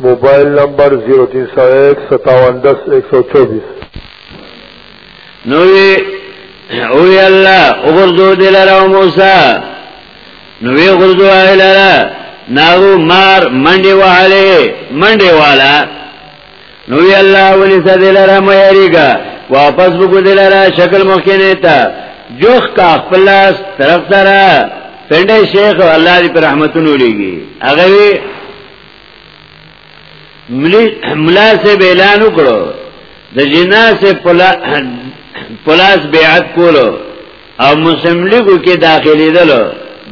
موبایل نمبر 03015710124 نوې او الله وګورځو دلاره موسی نوې وګورځو آیلاره ناغو مار منډي واله منډي والا نوې الله ولې سدلاره مې اړیګه واپس وګورځو دلاره شکل مخکنه ته جوخ کا خپل طرف سره پنده شیخ الله دې پر رحمتونو لګي هغه ملا سے بیلان اکڑو دا جنا سے پلاس بیعت کولو او مسلم لیگو کې داخلی دلو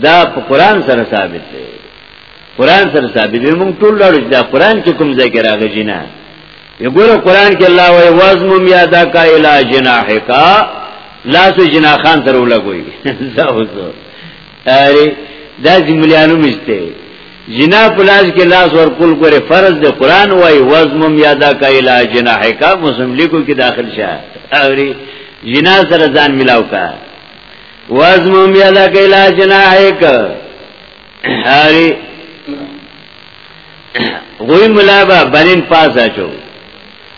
دا په قرآن سره ثابت دی قرآن سره ثابت دی مونږ ټول لړو دا قرآن کې کوم ذکر راغی جنا یو ګور قرآن کې الله وای وازم یادا کا الا جناحکا لاسو جناخان سره ولګوي زاوزو اره دا زملیانو مشته جنا پلاس کې لاس ور کول ګره فرض د قران وای وزمم یادا کا الا جناحک مسلم لیکو کې داخل شه اوري جنا سره ځان ملاو کا وزمم یادا کا الا جناحک اوري غوی ملابا بنین پاس اچو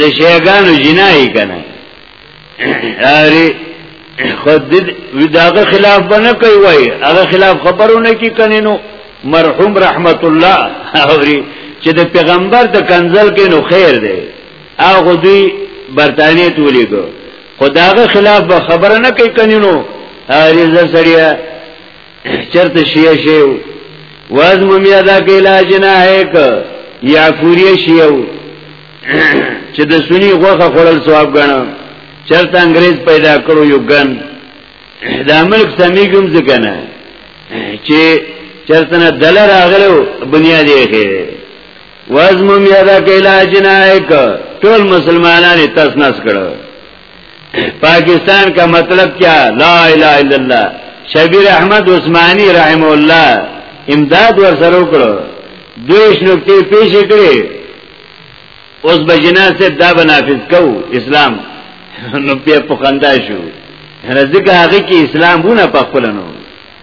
د شیګانو جنای کنه اری خود داغه خلاف بنه کوي وای هغه خلاف خبرونه کی کنه نو مرحوم رحمت الله اوري چې د پیغمبر د کنزل کې نو خیر دی هغه دی برتانیې تولیګو خداغه خلاف به خبره نه کوي کنه نو اری زسړیا چرته شیعه شیو واز ممیا دا کې لا جنایک یا کوری شیو چې د سنی غوخه خورل ثواب غنو چرته انګريز پیدا کړو یو ګن دا ملک سمیګم ځکه نه چې چرته نه دلر اغلو بنیاد یې خې واز ممیا دا کې لا جنایک ټول مسلمانانو تسنس کړو پاکستان کا مطلب کیا لا الہ الا اللہ شبیر احمد عثماني رحم الله امداد ور سره وکړو دویش نکته پیش کړې اوس بجنا سے دا بنافذ کو اسلام نو بیا په خندا شو ځکه هغه کې اسلام ونه پخپلنو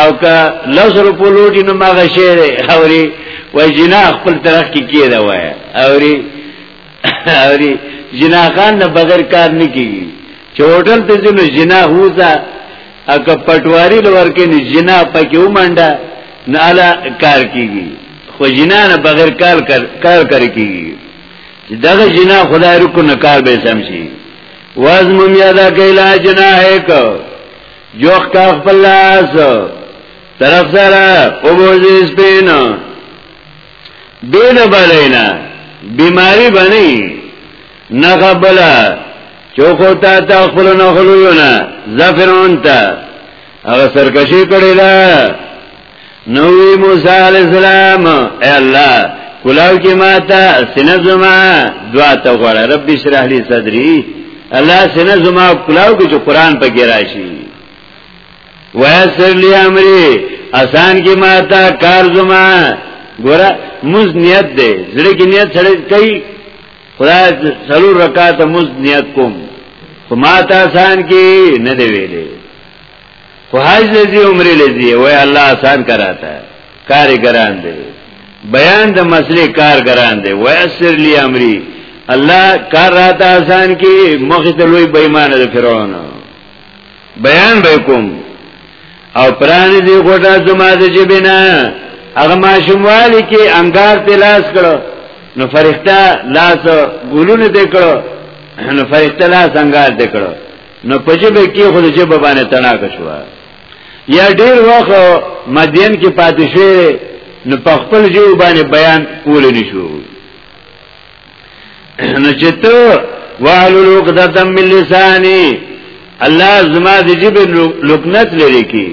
او که لس روپو لوټي نو ماغه شی دی اوري وای جنا خپل طرف کې کېده وای اوري اوري جنا خان نه بغیر کار نه کیږي چې هوټل ته ځینو جنا هوځه او که پټواري لور کې نه جنا پکې ومنډه نه الا کار کیږي خو جنا نه بغیر کار کار کار کر کیږي دغه جنا خدای رکو نه کار به سم شي وازم یادا کیلا جنا ہے کو یو ښکار خپل لاس طرف سره وبوزي سپین دین بلینا بیماری بنی نغبلا چوکو تا تا خپل نخلو یو نه زفرون تا هغه سرکشي کړی دا نوی موسی علیہ السلام اے اللہ کلاو کې ماتا سینه زما دعا ته غواړه رب اشرح لي صدري الله سینه زما کلاو کې چې قران په کې راشي ویسر لي امري آسان کې ماتا کار زما ګوره مز نیت دی زړه کې نیت سره کوي خدای څلو رکعات مز نیت کوم خو ماتا آسان کې نه دی ویلې خو حج لذي عمره لذي وای الله آسان کراتا کار ګران دی بیان د مسلې کار ګران دی وای اسر لی امري الله کار راته آسان کی مخ ته لوی بېمانه د فرعون بیان به کوم او پران دی غټه زما د جبینا هغه ماشوموالی کې انګار تلاش کړو نو فرښتہ لاس ګلونه دې کړو نو فرښتہ لاس انګار دې کړو نو په جبه کې خو د جبه باندې تناک شو یا ډیر وخت مدین کې پاتې شوی نو په خپل جو باندې بیان کول نه شو نو چې ته وعلو لوقدتم من لسانی الله زما د جیب لکنت لري کی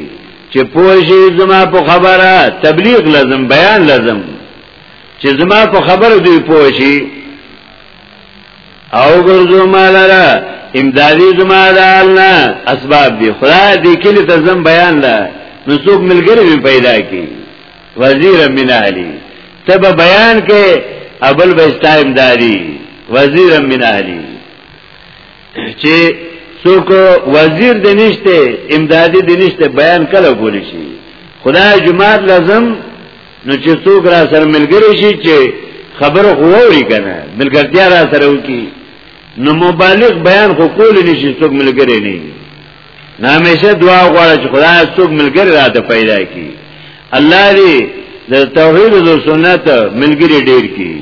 چې پوښي زما په خبره تبلیغ لازم بیان لازم چې زما په خبره دوی پوښي او ګرځو مالرا امدادي زما د الله اسباب دي خدای دې کلی ته زم بیان ده نو څوک ملګری به پیدا کی وزیر من اهلی تب بیان کې ابل بستا امدادي وزیر من اهلی چې څوک وزیر دې نشته امدادي دې نشته بیان کله کولی شي خدای جماعت لازم نو چې څوک را سره ملګری شي چې خبره خو ووري کنه ملګرتیا را سره وکي نو مبالغ بیان خو کول نشي څوک ملګری نه وي نه همیشه دعا غواړي چې خدای څوک ملګری راته پیدا کړي الله دې د توحید او سنت ملګری ډیر کړي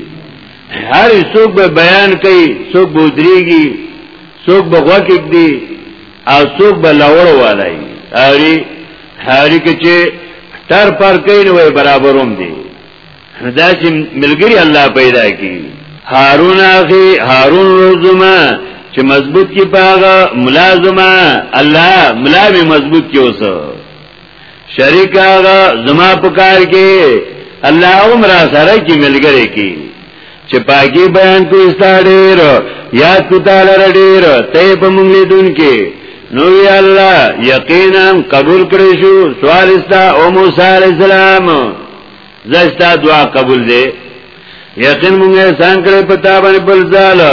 هر څوک به بیان کوي څوک بودريږي څوک به غوکې دي او څوک به لوړ والي اوري هاری کې چې تر پر کین وې برابروم دي دا چې ملګری الله پیدا کی هارون اخي هارون روزما چې مضبوط کی پاغه ملازمه الله ملا می مضبوط کی اوسه شریک هغه زما پکار کې الله عمر سره کی ملګری کی چې پاکی بیان کو استا ډیر یاد کو تعالی ډیر ته په مونږ لیدون کې نو وی الله یقینا قبول کړی شو سوال استا او موسی علی السلام زستا دعا قبول دی یقین مونږه سان کړی پتا باندې بل ځاله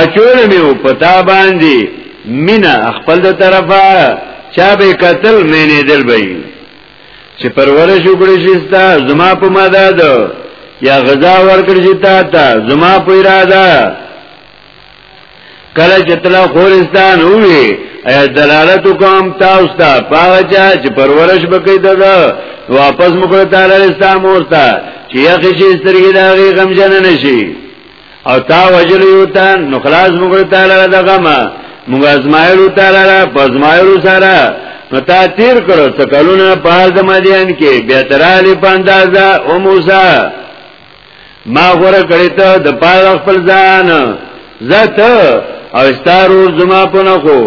اچول میو پتا باندې مینا خپل د طرفه چا به قتل مینه دل بې چې پرور شو کړی شستا زما په مدد یا غذا ورکړ شي تا ته زما په اراده کله چې تلا خورستان وې ایا دلالت کوم تاسو ته پاچا چې پرورش بکې دغه واپس مکړه تعالی اسلام ورته چې یخ شي سترګې داغي غمجن نشي او تا وجل یو تا نو خلاص موږ تعالی د غما موږ ازمایل تعالی په ازمایل سره نو تا تیر کړو څه کلونه په د مدین کې به ترالی په اندازا او موسی ما غره کړی ته د پاره خپل ځان زت او ستارو زما په نه کو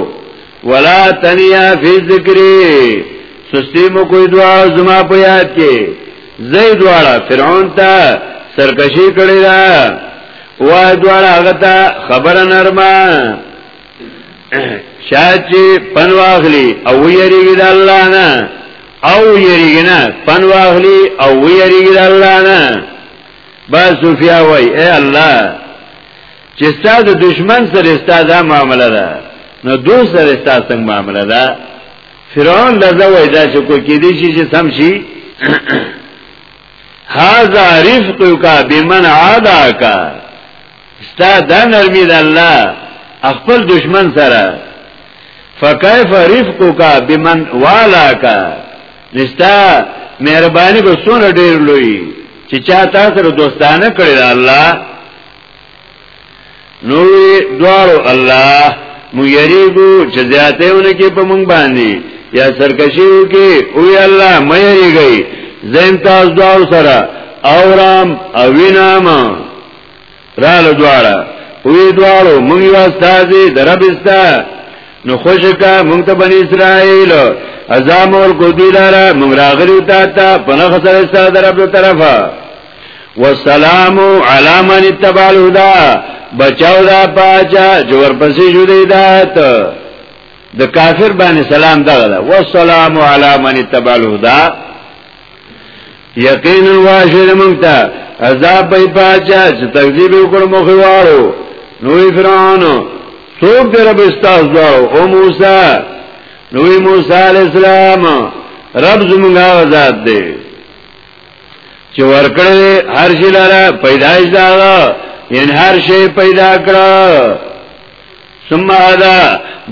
ولا تنیا فی ذکری سستی مو کوئی دعا زما په یاد کې زید دواړه فرعون ته سرکشي کړی دا و دواړه هغه ته خبره نرمه شاید چې پن واخلي او ویریږي د الله نه او ویریږي نه پن واخلي او ویریږي د الله نه با صوفیا وای اے الله چې ستاسو دشمن سره ستاسو معاملې ده نو دوست سره ستاسو معاملې ده فرعون لزه وای دا چې کو کې دي چې سم شي هاذا رفقك بمن عاداك ستا دا نرمی د الله خپل دشمن سره فكيف رفقك بمن والاك نستا مهرباني به سونه ډیر لوی چې چا تاسو دوستانه کړی الله نو دوارو الله مو یریګو چې زیاتهونه کې په مونږ باندې یا سرکشي وکي او الله مې یریګي زم تاسو دوار سره اورام او وینام رالو دواره وی دوارو مونږ یو استاد دربستا نو خوشکا مونږ ته بنی اسرائیل ازام ور کو دی لاره مونږ راغلی تا ته په نخ سره استاد رب طرفه والسلام علی من اتبع الهدى بچاو دا پاچا جو ورپسې شو دی دات د کافر باندې سلام دغه دا والسلام علی من اتبع الهدى یقین واشر مونتا عذاب پای پاچا چې تکذیب وکړ مخوارو نوې فرعون څوک در به استاز دا او موسی نوې موسی علی السلام رب زمونږه ذات دی چې ورکړل هر شي لاره پیدایش دا ان هر شي پیدا کړو ثم ادا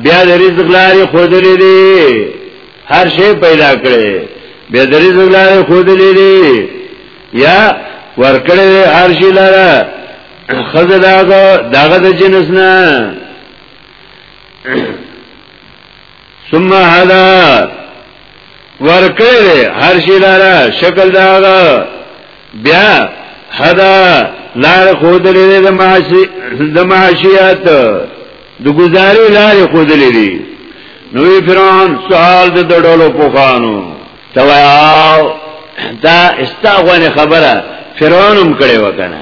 بیا د رزق لاري خودلې دي هر شي پیدا کړي بیا د رزق لاري خودلې دي یا ورکړل هر شي لاره خزه داغه داغه د جنس نه ثم هدا ورکړل هر شي لاره شکل داغه بیا هدا لار خود لري د معاشي د معاشيات د گزاري لار خود لري نو فرعون سوال د دړولو پوخانو تواو دا استغوانه خبره فرعونم کړي وکنه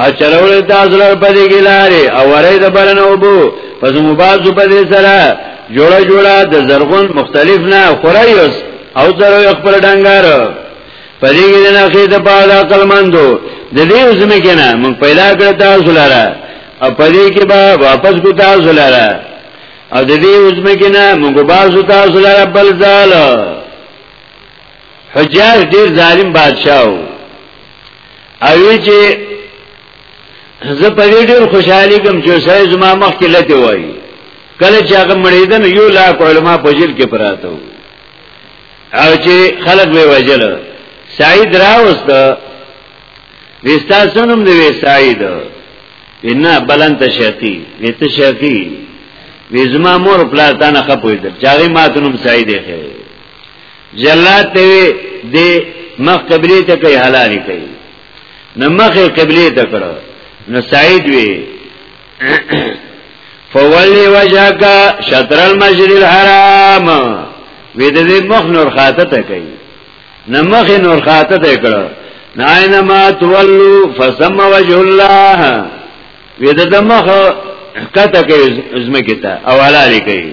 او چرول تاسو لر په دې ګلاره او ورې د برن او بو پس مبازو په دې سره جوړه جوړه د زرغون مختلف نه خورایوس او درو خپل ډنګار په دې کې نه خې د پاد عقل مندو د دې زمې کې نه موږ پیدا کړ تاسو لاره او په دې کې به واپس کو تاسو لاره او د دې زمې کې نه موږ بازو تاسو لاره بل ځاله حجاج ډیر ظالم بادشاہ وو او چې زه په دې ډیر خوشحالي کوم چې سړی زما مخ کې لته وایي کله چې هغه مړیدنه یو لاک علما په جیل کې پراته وو او چې خلک به وجل سعید راوست وستا سنم دی سعید وینا بلند شقی ویت شقی ویزما مور پلاتانه خپویدل چاغی ماتونم سعید خیر جلات ته د مخ قبله ته کوي حلال کوي نو مخ قبله ته کړو نو سعید وی فولی وجهک شطر المسجد الحرام وی د دې مخ نور خاطه ته کوي نو مخ نور خاطه ته کړو ناینما تولو فسم وجه الله وی د مخ کته کوي زمکه ته او حلال کوي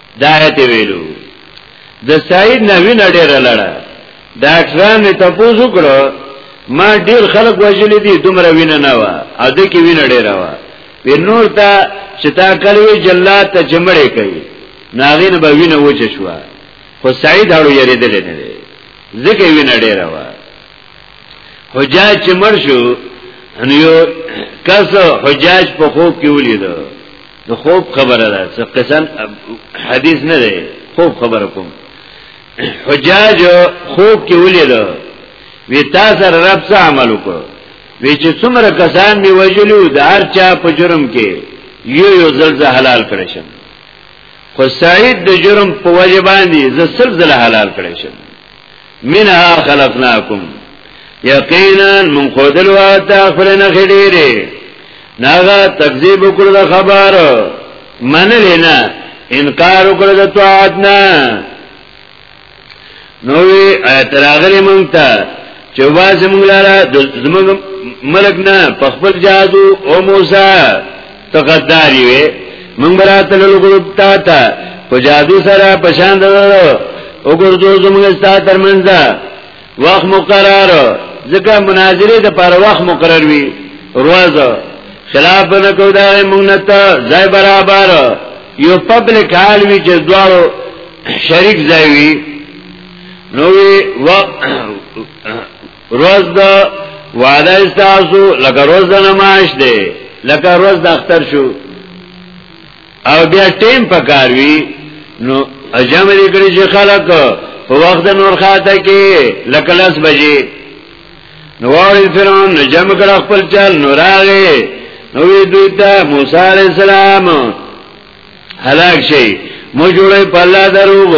دا ته ویلو د سعید نوی نډیر لړه ډاکټران می تاسو کړو ما ډیر خلک وژل دي دومره وینه نه و او د کی وینه ډیر و وی نور ته چې تا کلوي جلات ته جمړې کوي ناغین به وینه وچ شو خو سعید هړو یریدل نه دی ځکه وینه ډیر و حجاج چې مر شو نو کس حجاج په خوب کې ولیدو د خوب خبره ده چې قسم حدیث نه دی خوب خبره کوم حجاج خوب کې ولید وی تاسو رب څه عمل وکړو وی چې څومره کسان می وجلو د هر چا په جرم کې یو یو زلزله حلال کړی شم خو سعید د جرم په وجه باندې زسل زله حلال کړی شم منها خلقناکم یقینا من خودل وا تاخرن خډیره ناغا تکذیب وکړ د خبر منل نه انکار وکړ د طاعت نه نو وی اتراغلی مونږ ته چې واز مونږ لاره زمونږ ملک نه په خپل جادو او موسی ته غداری وې مونږ راته له ګروپ تا ته په جادو سره پشان درو وګورځو زمونږ ستا ترمنځ وخت مقرر ځکه مناظره د پر وخت مقرر وي روز خلاف نه کو دا مونږ نه ته ځای برابر یو پبلک حال وی چې دوارو شریک ځای وی نو وی روز د وعده استاسو لکه روز د نماش دی لکه روز د اختر شو او بیا ټیم پکاروي نو اجام دې کړی چې خلک په وخت نور خاطه کې لکه لاس بجې نو وایي فرعون نو جمع کړ خپل چل نو راغې نو دوی ته موسی عليه السلام هلاک شي مو جوړي په الله دروغ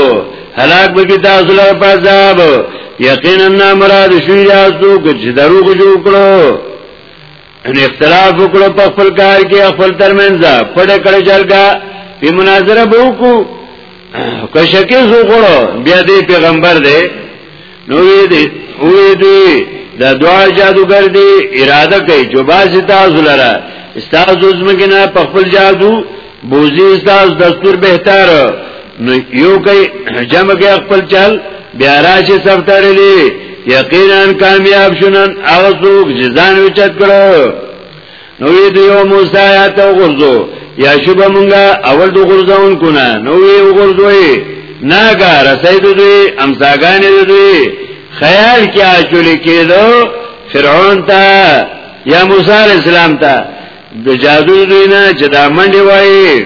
هلاک به کی تاسو له پزاب یقینا نه مراد شوی تاسو چې دروغ جوړ کړو ان اختلاف وکړو په خپل کار کې خپل ترمنځ پړ کړ جلګه په مناظره به وکړو که شکه زو کړو بیا دې پیغمبر دې نو وی دی وی دی دا دوا جادوګر دی اراده کوي چې باسي تاسو لره استاد زمګه نه په خپل جادو بوزي استاد دستور بهتر نو یو کوي جمع کوي خپل چل بیا راشي سفترلی یقینا کامیاب شونن هغه څوک چې ځان وچت کړو نو وی دیو موسی آیات او غرزو یا شب مونږه اول دو غرزون کنا نو وی غرزوی ناګه رسید دوی امساګان دوی خیال کې اچول کېدو فرعون ته یا موسی اسلام ته د جادو دوی نه چې دا منډي وای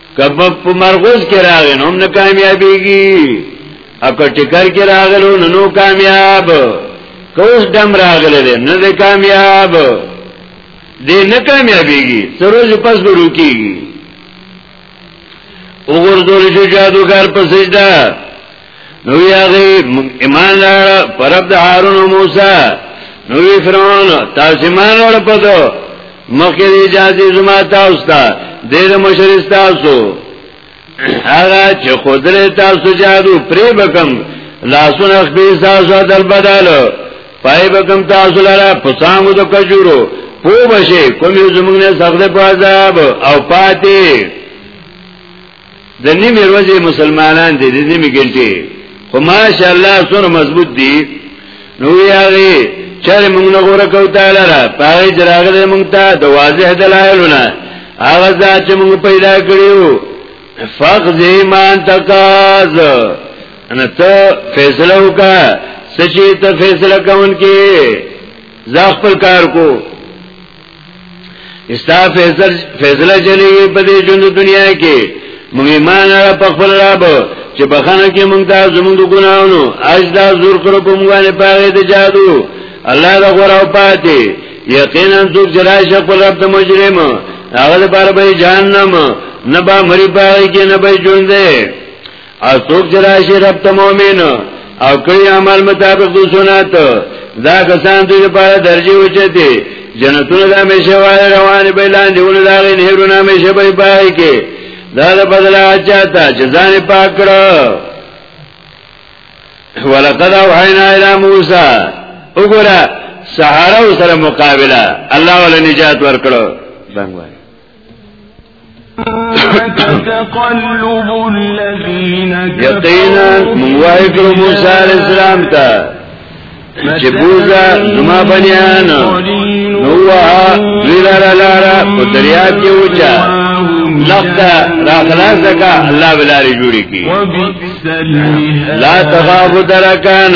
کب په مرغوز کې راغی نو نه کامیابیږي اکه ټکر کې راغلو نو نو کامیاب کوس دم راغله ده نه ده کامیاب دې نه کامیابیږي سروز پس ورو کیږي وګور دول چې جادوګر په سجده نو یاغی ایمان لار پرب د هارون او موسی نو وی فرعون تاسو ایمان لار پدو مخکې اجازه زما تاسو ته ډېر مشرست تاسو هغه چې خدای تاسو جادو پری بکم لاسونه خپل تاسو دل بدلو پای بکم تاسو لاره پسامو د کجورو پو بشه کوم یو زمونږ نه سخت په عذاب او پاتې د نیمې ورځې مسلمانان دي د نیمې ګنټې خو ماشاء الله سره مضبوط دي نو یاري چر موږ نه غوړه کو تعالی را پای دراغله موږ ته د واضح دلایلونه هغه ځات چې موږ پیدا کړیو فقد ایمان تقاض ان ته فیصله وکا سچې ته فیصله کون کې ځخ پر کار کو استا فیصل فیصله چلی په دې ژوند دنیا کې موږ ایمان را په خپل رب چې بخنه کې موږ ته زموږ د ګناونو اجدا زور کړو په موږ باندې پاره د جادو الله دا غره او پاتې یقینا څوک جراش خپل رب د مجرم هغه لپاره به جهنم نه به مری پاره کې نه به ژوند دی او څوک چې راشي رب ته مؤمن او کړی عمل مطابق د سنت دا کسان دوی لپاره درجه اوچته جنتونه د همیشه وای روان به لاندې ول دا غي نهرونه همیشه به پای کې دا د بدل اچاتا چې ځان پاک کړو ولقد اوحینا الی موسی وګوره سهارو سره مقابله الله ول نجات ورکړو څنګه یقینا موای کړو موسی علیہ السلام ته چې بوزا زما بنیان نو وا ویلارا لارا په دریا کې وچا لخته را خلاص کا الله بلاری جوړی کی لا تخاف درکان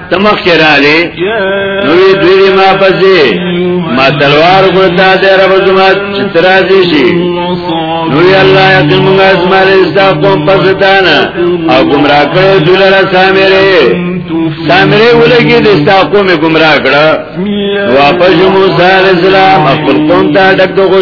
تمخ چراله نو دوی ما پځه ما تلوار ګردا د رب زما چترازي شي نو الله یقین موږ ازمار استا قوم پځدانا او گمراه کړو دلاره سامره سامره ولګي د استا قوم گمراه کړه واپس موسی علیہ السلام خپل قوم ته ډک دغه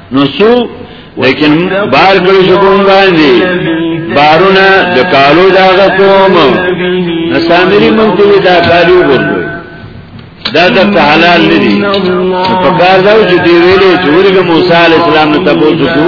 نو سو لیکن بار کړی شو کوم باندې بارونه د کالو دا کوم نسامری مونږ ته دا کالو ورته دا د حلال نه دي په کار دا چې دی ویلې چې ورګه موسی علی السلام ته تاسو کو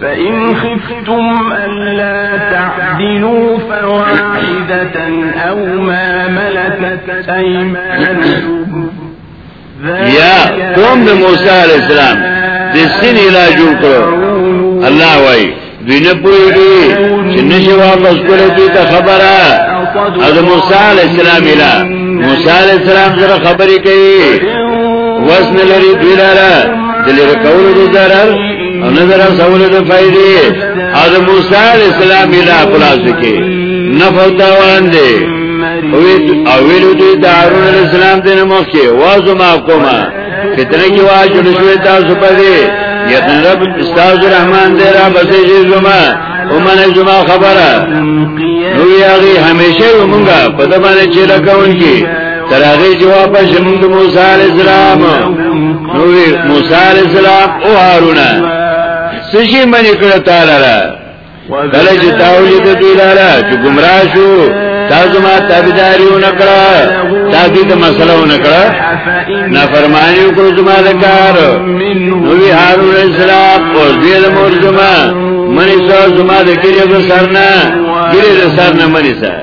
فإن خفتم ألا تعدلوا فواحدة أو ما ملكت أيمانكم يا قوم موسى عليه السلام دې سینې لا جوړ کړو الله وای دوی نه پوهیږي چې نشي واپس کولای دوی ته خبره از موسی علی السلام اله موسی علی السلام سره خبرې کوي وسن لري دوی لاره دلیر کولو ضرر او نظر سول د فائدې او د موسی علیہ السلام اله پلاس کې نفع تاوان دی او ویلو دوی د هارون علیہ السلام دینه مخکې وازو ما کومه کتنه کې واجب شوی تاسو په دې یقین رب استاذ رحمان دې را بسې زما ومن زما خبره نو یاغي همیشه ومنګه په دمانه چې لکون کې تر هغه جواب شمد موسی علی السلام نو موسی علی السلام او هارون سشي منی کړه تعالی را کله چې تاولی د دوی لاره چې گمراه شو تاسو ما تابعداري ونکړه تاسو ته مسله ونکړه نافرمانی وکړو زما د کار نو وی هارون السلام او دې د مور زما منی سو زما د کړي د سرنا کړي د سرنا منی سره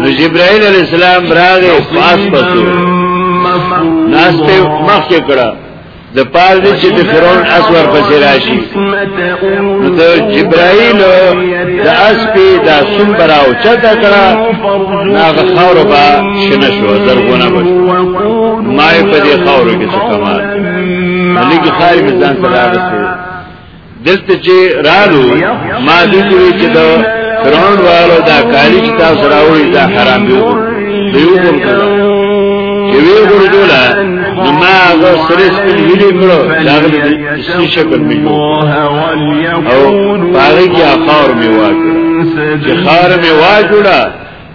نو جبرائیل علیہ السلام راغې پاس پسو ناسته مخ کې کړه د پال دې چې د فرعون اسور پسې راشي نو د جبرائیل د اسپې د سن براو چتا کړه ناغه خاور با شنه شو زرغونه بش ما په دې خاور کې څه کمال ملي کې خارج ځان سره راځي دلته چې رالو ما دې وی چې دا فرعون والو دا کالی چې تاسو راوړي دا حرام دی دی وګورم چې وی ورګولا ما غو سرس په ویلې کړو دا د شي شکل مې او پاره کې اخار مې واکړه چې خار مې واجوړه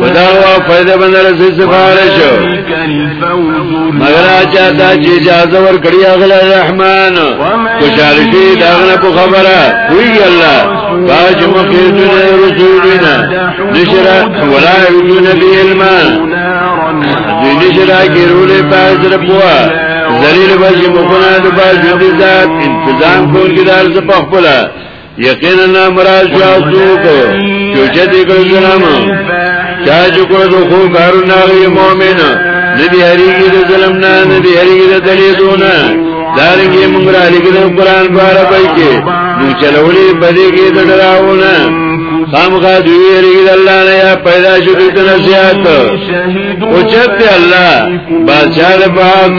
بداوا فائدہ بندر سے سفارش مگر آچا تا چی اجازه ور کړی اغل الرحمن خوشحالی شي داغنه په خبره وی الله باج مخیتون رسولنا نشر ولا یجون بی علم دی نشر اگرول باز ربوا ذلیل باجی مخنا دو باز ذات انتظام کول کی دار زپخ بلا یقینا مراد شو سوق چې چې دې کړو ظلم چا چې کړو د خو کارو نه وي مؤمن ندی هریږي د ظلم نه ندی هریږي د دلیدونه دارنګي موږ را لګل قرآن بار پای کې نو چلولې بده کې د ډراونه خامخا دوی هریږي د الله نه یا پیدا شو د نصیحت او چې الله بادشاہ پاک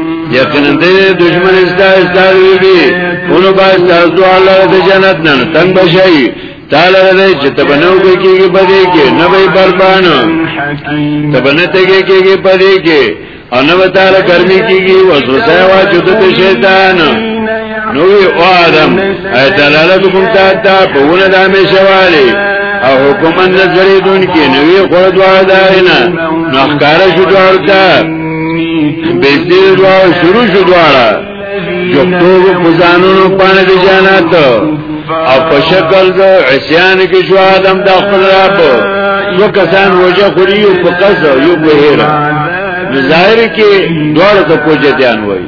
یقینا دې دشمن استاز تاوی دي اونو با استاز دوه الله د جنت نن تنگ بشي تعالی دې چې تبنو کې کېږي پدې کې نه وي بربان تبنه ته کې کېږي پدې کې او نه وتاله ګرمي کېږي وسوسه وا چې د شیطان نوې او ادم ایت لاله کوم تا تا په ونه د همیشه والي او حکومت نظرې دونکي نوې خور دوه داینا نو ښکارا شو دوه به دې دوا شروع شو دواړه جو ټول په ځانونو باندې د جنت او په شکل د عصيان کې شو آدم د خپل رب یو کسان وجه خوري او په قصو یو بهره ظاهر کې دواړه ته پوجا دیان وایي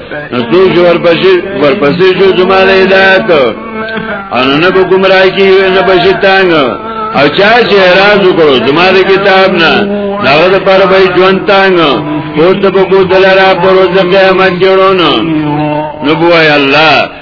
نو څوک چې ورپسې ورپسې شو زما له هدایت او نه به ګمراه کی نه به شیطان او چا چې اعتراض وکړو زما د کتاب نه داغه د پر به ژوند تانګ پورته په کو دلارا پر ورځ قیامت جوړونو نو بوای الله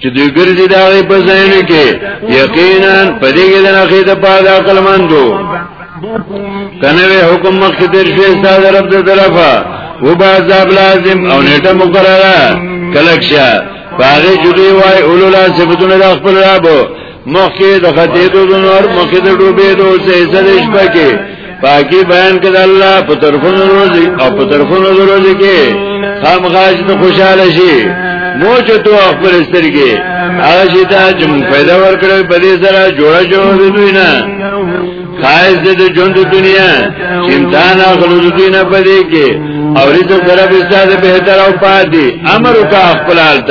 چې دوی ګرځي دا غي په ځین کې یقینا په دې کې د نخې د پاد عقل مندو کنه وی حکم مخ دې شي ستاسو رب دې طرفه و با عذاب لازم او نیټه مقرره کلکشه پاره جوړي وای اولو لا صفاتونه د خپل رب مخکې د غدیدو د نور مخکې د ډوبېدو سلسله شپه کې پاکي بیان کړه الله په طرفونو روزي او په طرفونو روزي کې هم غاښ ته خوشاله شي مو چې تو خپل سترګې هغه چې ته چې مون پیدا ورکړې په دې سره جوړ جوړ دوی نه خایز دې د ژوند دنیا چې امتحان اخلو دوی نه پدې کې او رزق طرف استاد به تر او پاتې امر کا خپل حالت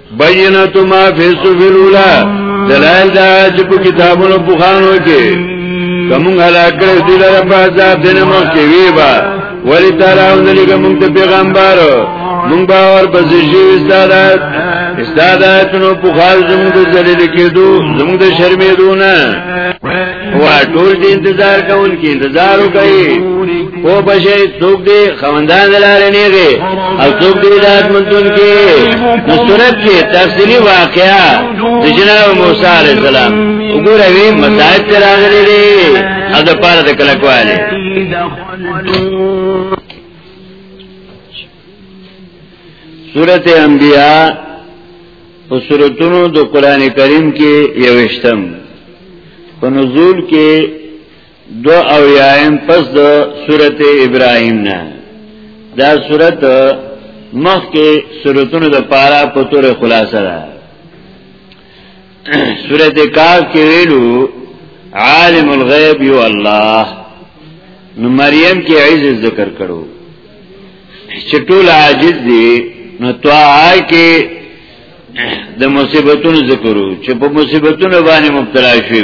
بینت ما فی صفی الاولا دلائل دا چې په کتابونو بخانو کې کوم هلاکړ دي لره په عذاب دنه مو کې وی با ولی تعالی او نبی کوم ته پیغمبر مونږ باور پسې شي استاد استاد اتنو په خال زموږ د ذلیل کېدو زموږ د شرمېدو نه وا ټول دې انتظار کوونکې انتظار وکړي پو بشی سوک دی خوندان دلارنی گی او سوک دی داد منتون کی نصورت کی تفصیلی واقعا دی جناب موسیٰ علیہ السلام اگور اوی مسائد تراغلی دی او دا پار دا کلکوالی سورت انبیاء او سورتونو د قران کریم کې یوشتم په نزول کې دو او یایم پس د سورت ابراهیم نه دا سورت مخ کې سورتونو د پارا په تور خلاصه ده سورت کاف کې ویلو عالم الغیب یو الله نو مریم کې عز ذکر کړو چې ټول عاجز دي نو توه کې د مصیبتونو ذکرو چې په مصیبتونو باندې مبتلا شوی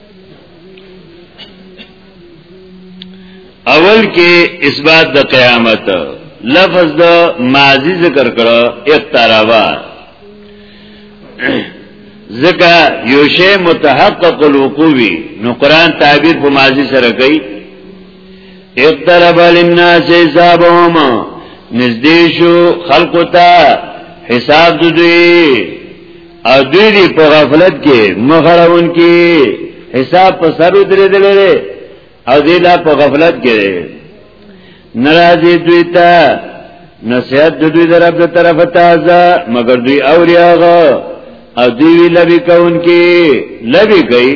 اول کې اثبات د قیامت لفظ د ماضی ذکر کړه اقتربا ذکا یوشه متحقق الوقوبی نو قران تعبیر په ماضی سره کوي اقترب للناس حسابهم نزدیشو خلقتا حساب دوی او دوی دی په غفلت کې مخړون کې حساب په سر درې دلې او دی لا په غفلت کې ناراضي دوی ته نصیحت د دوی در رب طرف تازه مگر دوی اوریاغه او دوی لبی کون کې لبی کوي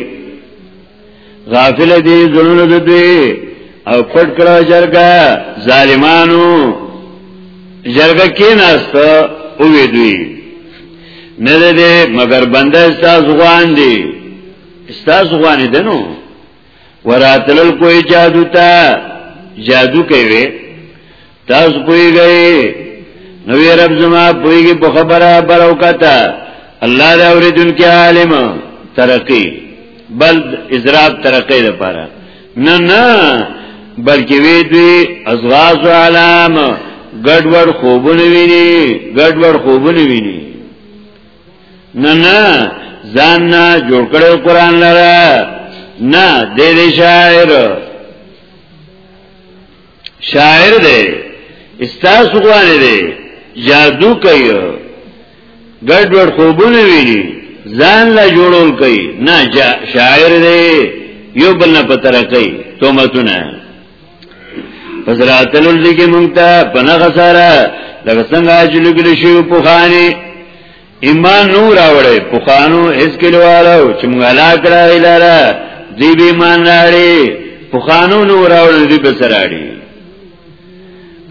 غافل دي زړونه د دوی او پټ کړه جرګه ظالمانو جرګه کې ناست او وی دوی نه ده مگر بنده استاز غوان دي استاز غوان دي نو وراتل کوئی جادو تا جادو کوي تاس پوئی گئی نوی رب زما پوئی گی پو خبرہ برو کتا اللہ دا اوریدن کی عالم ترقی بل اضراب ترقی دا پارا نه نه بلکې وی دوی ازغاز علام ګډوډ خوبونه ویني ګډوډ خوبونه ویني نه نه ځان نه جوړ کړو قران لره نه دې شاعر شاعر دی استاس غوانه دی جادو کوي ګډ وډ خوبونه ویني ځان لا جوړول کوي نه شاعر دی یو بل نه پتر کوي تومتونه فزراتل لګي مونږ ته پنغه سره لکه څنګه چې لګل شي په خاني ایمان نور راوړی پخانو اس کلوالو چې موږ لا کړای لاره دی به ایمان راړي پخانو نور راوړل دی به سراړي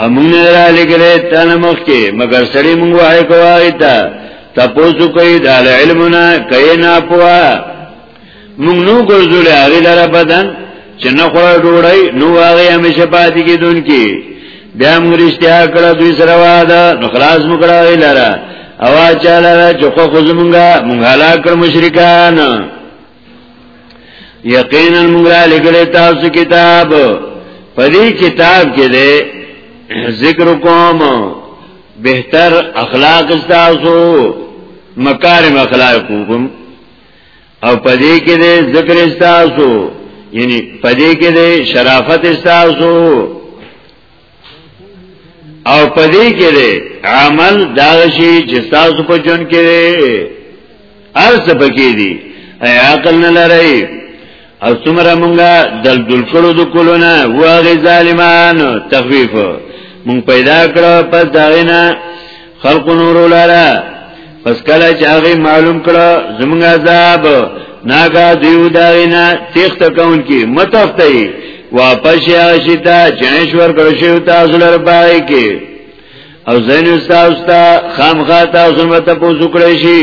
امون را لګره تنه مخ کې مگر سړی موږ وای کوای تا تاسو کوي د علمنا کینا پوا مونږ نو ګرځول هغه لره بدن چې نه خوړه ډوړی نو هغه همیشه پاتې کیدونکې بیا موږ رښتیا کړه دوی سره واده نو خلاص موږ کړه لره او چاله چې خو خو زمونږه موږ هلاک کړ مشرکان یقینا موږ را لګل تاسو کتاب په دې کتاب کې ده ذکر کوم بهتر اخلاق تاسو مکارم اخلاقکم او پدې کې دې ذکر استاسو یعنی پدې کې دې شرافت استاسو او پدې کې دې عمل داغشي چې تاسو په جون کې ارث پکې دي عقل نه لرئ او څومره مونږه دلدل کړو د کولونه واغې ظالمانو تخفیف مونږ پیدا کړو پس داغینا خلق نور لاره پس کله چې هغه معلوم کړو زمونږ عذاب ناګه دیو داغینا تخت کون کی متختی واپس یا شتا جنشور کړو شو تاسو لر پای کې او زین استاد خامخا تاسو مت په ذکر شي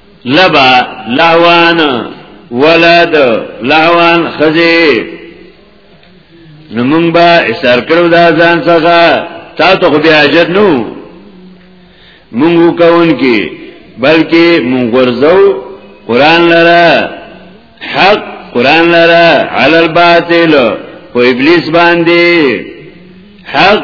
لبا لاوان ولد لاوان خزی نمونگ با اثار کرو دا زان سخا تا تو خو بیا حاجت نو مونږ کوون کې بلکې مونږ ورځو قران لرا حق قران لرا عل الباطل خو ابلیس باندې حق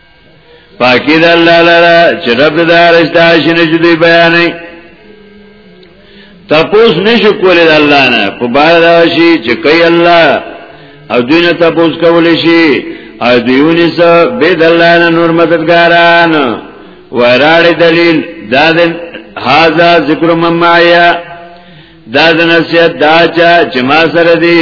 پاکی دا اللہ لرا چه رب دا عرش دا عشن جدوی بیانی تپوس نشو کولی دا اللہ نا پو بار دا شی چه کئی اللہ او دوی نا تپوس کولی شی او دویونی سا بید اللہ نا نور مددگاران ویرار دلیل دا دن حازا ذکر ممعیا دا دن اسیت دا چا چه ما سر دی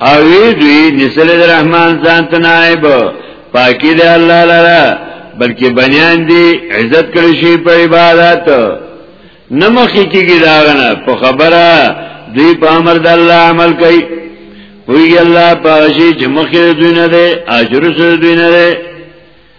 اوی دوی نسل الرحمن ځان ته نائب پاکی دی الله لرا بلکې بنیان دی عزت کړی شي په عبادت نمخې کیږي داغنه په خبره دوی په امر د الله عمل کوي وی الله پاشي چې مخې دوی نه دی اجر سره دوی نه دی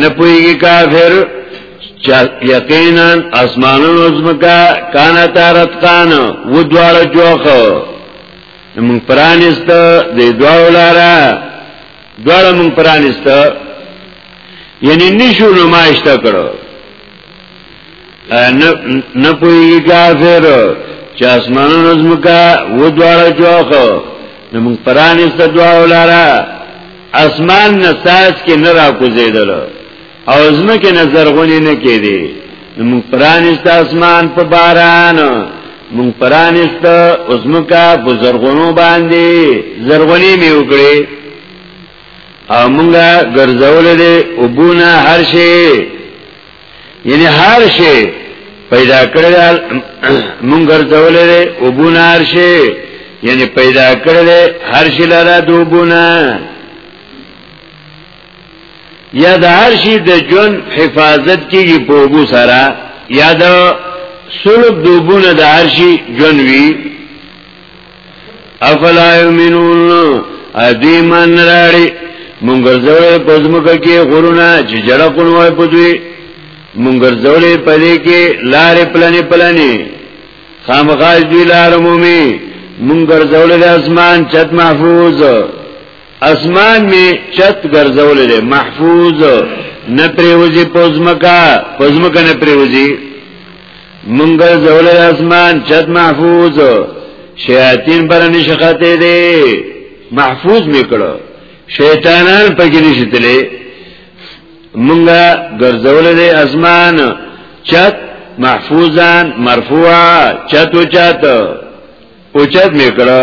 نه پويږي کافر یقینا اسمانونو زمکا کانا تارت کان و دوار جوخو من پرانست دی دوارو لارا دوارو من پرانست یعنی نشو نمایشتا کرو نه پویږي کافر چې اسمانونو زمکا و دواړه جوخه نو موږ پرانیست دواړه لاره اسمان نه ساس کې نه را کوزیدل او زمکه نه زرغونی نه کېدی مون پرانست اسمان په باران مون پرانست اوسمکا په زرغونو باندې زرغونی می وکړي او مونږه ګرځول دي وبونه هر شي یعنی هر شی پیدا کړل مونږ ګرځولې او بونار شي یعنی پیدا کړل هر شي لاره دوبونه یا د هر شي د جون حفاظت کیږي په بو سره یا د سلب دوبونه د هر شي جون وی افلا یمنون ادی من راړي مونږ زوړې پزمکه کې غرونه چې جړه کول وای پدوي مونږ زوړې پدې کې لارې پلنې پلنې خامغاز دی لار مومي مونږ زوړې د اسمان چت محفوظ اسمان می چت ګرځولې ده محفوظ نه پریوزي پزمکا پزمکا نه پریوزي مونږ ګرځول اسمان چت محفوظ شیاطین پر نشخته دي محفوظ میکړو شیطانان پکې نشتلې مونږ ګرځول دي اسمان چت محفوظان مرفوعا چت او چت او چت میکړو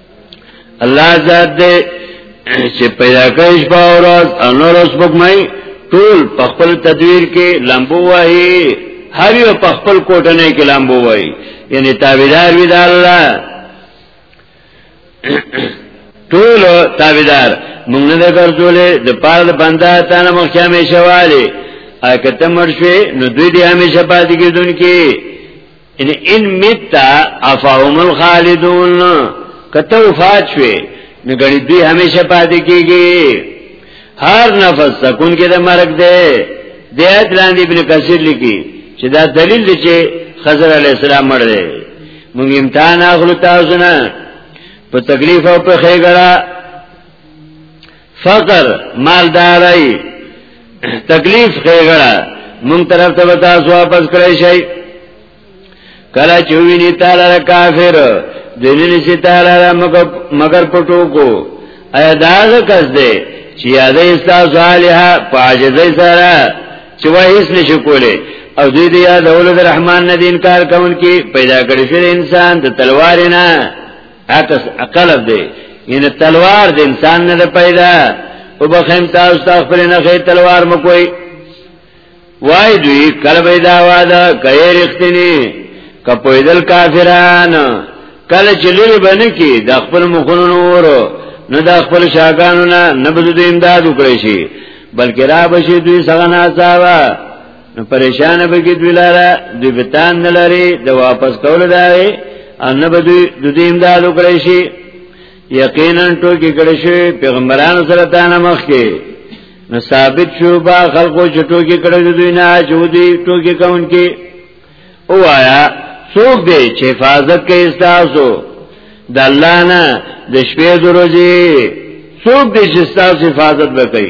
الله ذات دې چې پیدا کړی شپه او ورځ انور اوس بګمای ټول په خپل تدویر کې لمبو وایي هر یو په خپل کوټنه کې لمبو وایي یعنی تابعدار وی د الله ټول تابعدار موږ نه ګرځولې د پاره د بندا ته نه مخ همیشه والی اکه تمر شوي نو دوی دې همیشه پاتې کیدونکي ان ان متا افهم الخالدون کته وفات شوي نو غړي دوی همیشه پاتې کیږي هر نفس سکون کې د مرګ دی د آیت لاندې ابن کثیر لیکي چې دا دلیل دی چې خضر علی السلام مړ دی موږ امتحان اخلو تاسو نه په تکلیف او په خیګړه فقر مالدارای تکلیف خیغړه مونږ طرف ته تاسو واپس کړی شي کله چې ویني تعالی کافر دلیل چې تعالی مگر پټو کو ایا دا کس دی چې یاد ایستا صالحا پاجزې سره چې وای هیڅ نشي کوله او دوی دی یاد اولاد الرحمن نه انکار کوونکې پیدا کړی شوی انسان د تلوار نه عکس قلب دی ان تلوار د انسان نه پیدا او بخیم تاسو ته خپل نه خې تلوار مکوئ وای دوی کله به دا واده کوي رښتینی کپویدل کافران کله چې لري باندې کې د خپل مخونو نور نه د خپل شاګانو نه نه بده امداد وکړي شي بلکې را بشي دوی څنګه نه عذاب نو پریشان به کې دوی لاره دوی بتان نه لري د واپس کول داوي ان به دوی د دې امداد وکړي شي یقینا ټوکی کړي شي پیغمبرانو سره تا نه مخ کې نو ثابت شو با خلقو چې ټوکی کړي دوی نه جو دوی ټوکی کون کې او آیا څوک دی چې حفاظت کوي استاسو د الله نه د شپې د ورځې څوک دی چې استاسو حفاظت وکړي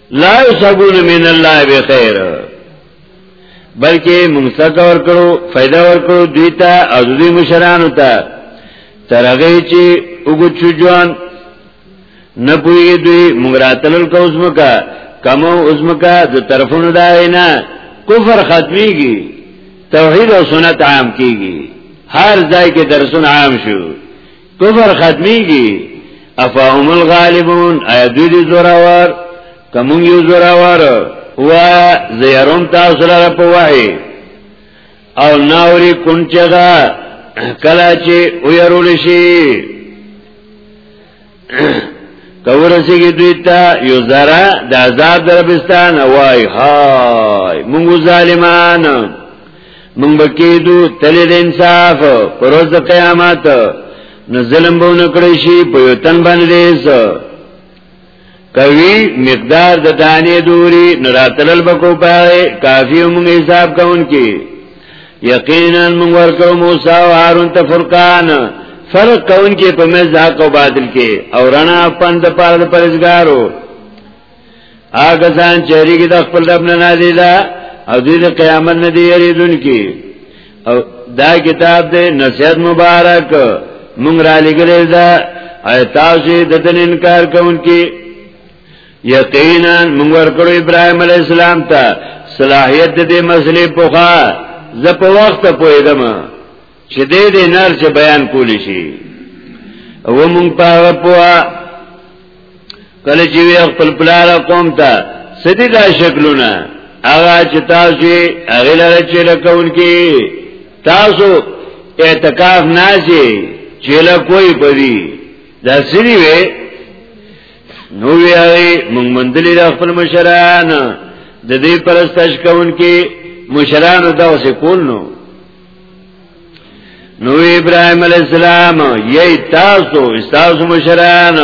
لا یصبون من الله بخیر بلکې موږ صدقه ورکړو فائدہ ورکړو دوی ته او دوی مشرانو ته ترغه چې وګت شو جوان نه پوي دوی موږ راتلل کو اوس مکا کمو اوس مکا د طرفونو دا نه کفر ختميږي توحید او سنت عام کیږي هر ځای کې درسونه عام شو کفر ختمیږي افهم الغالبون ایا دوی دي زوراور کوم یو زوراور وا زیرون تاسو لپاره په وای او ناوري کونچه دا کلا چې ويرول شي کورسیږي دوی ته یو زرا د عذاب دربستان وای هاي موږ ظالمانو مونږ بکیدو تل د انصاف پروز د قیامت نو ظلم به نکړی شي په یو تن باندې زه کوي مقدار د دانې دوری نو راتلل بکو پاره کافی مونږ حساب کوونکی یقینا مونږ ورکو موسی او هارون ته فرقان فرق کوونکی په مزه حق او باطل کې او رڼا پند پاره د پرزګارو هغه ځان چهري کې د خپل رب نه نازي دا او دې قیامت نه دی یریدون کی او دا کتاب دې نصیحت مبارک مونږ را لګلې دا ایتاسي د دې انکار کوونکی یقینا مونږ ورکړو ابراهيم عليه السلام ته صلاحيت دې مسلې پوخا زپ وخت پوهیدم چې دې دې نار چې بیان کولی شي او مونږ په هغه پوها کله چې وی خپل پلار قوم ته سدي دا شکلونه هغه چې تاسو هغه لاره چې لکون کې تاسو اعتکاف ناشي چې له کوئی پدی دا سری وی نو وی هغه مونږ مندلې د خپل مشران د دې پرستش کون کې مشرانو دا وسه کول نو نو ابراهيم عليه السلام یی تاسو تاسو مشران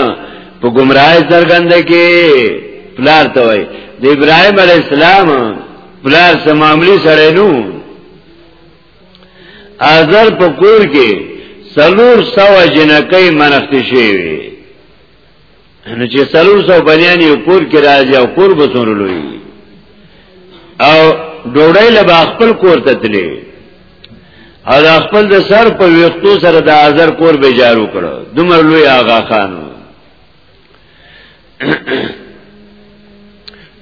په گمراهی سرګند کې پلار ته وای د ابراهيم عليه السلام پلار سماملی سره نو ازر په کور کې سلور سوا جنکې منخت شي وي نو چې سلور سو بنیان یو کور کې راځي او کور به څومره لوی او ډوړی له خپل کور ته تللی او د خپل د سر په ویختو سره د ازر کور به جارو کړو دومره لوی آغا خانو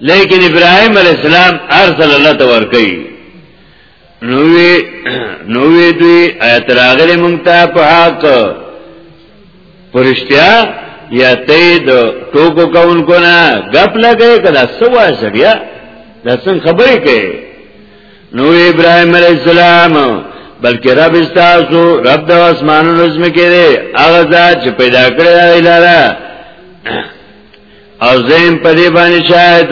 لیکن ابراهيم عليه السلام ارسل الله تورکی نوې نوې دوی آیت راغلي مونږ ته په حق پرشتیا یا ته د ټوکو کوونکو نه غپ لګې کړه سوا سړیا دا څنګه خبرې کوي نو ابراهيم عليه السلام بلکې رب استاسو رب د اسمانونو زمکه دی هغه ذات چې پیدا کړی دی لاره او زم په دې باندې شاهد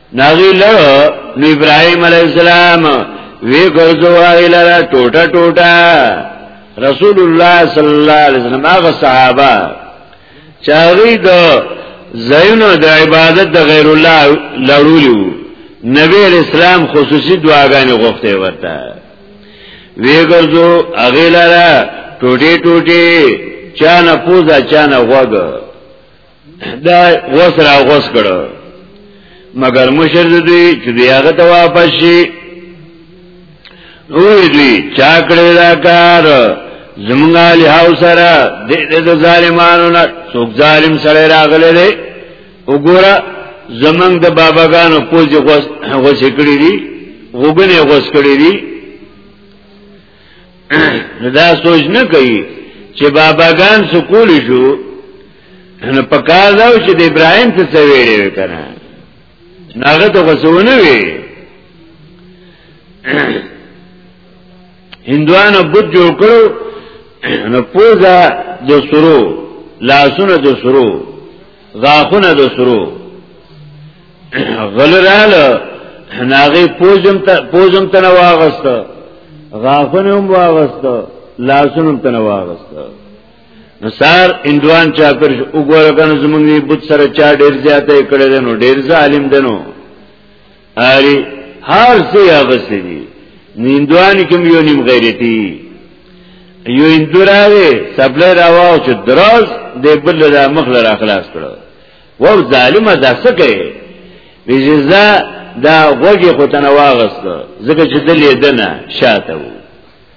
ناغی لو نو ابراهیم علیہ السلام وی گرزو آغی لرا ٹوٹا ٹوٹا رسول الله صلی الله علیه وسلم هغه صحابه چاغی د زینو د عبادت د غیر الله لړولیو نبی اسلام خصوصي دعاګانې غوښته ورته وی ګرځو اغه لاره ټوټي ټوټي چانه پوزا چانه غوګه دا غوس را غوس کړو مگر مشر دوی چې دی هغه ته واپس شي وی دوی چا کړی دا کار زمونږ علی هاو سره د د ظالمانو نه څوک ظالم سره راغلی دی وګوره زمونږ د باباګانو پوزي غوس غوس کړی دی وګنه غوس کړی دی دا سوچ نه کوي چې باباګان سکول شو نو پکار دا چې د ابراهيم څه څه ویلې وکنه ناغه ته غسونه وی هندوانو بوت جوړ کړو نو پوزا د سرو لاسونه د سرو غاخونه د سرو غلراله ناغه پوزم ته پوزم ته واغسته غاخونه هم واغسته لاسونه هم ته واغسته نو سار اندوان چا پر وګوره کنه زمونږ دی بوت سره چا ډیر زیاته کړی دی نو ډیر ظالم دی نو اری هر څه یا بس دی نیندوان کوم یو نیم غیرتی یو اندوراوی سپلی راواو چې دراز دی بل دا مخ لرا خلاص کړو وو ظالم دا څه کوي بجزا دا غوږی خو تنواغست زکه چې دلی دنه شاته وو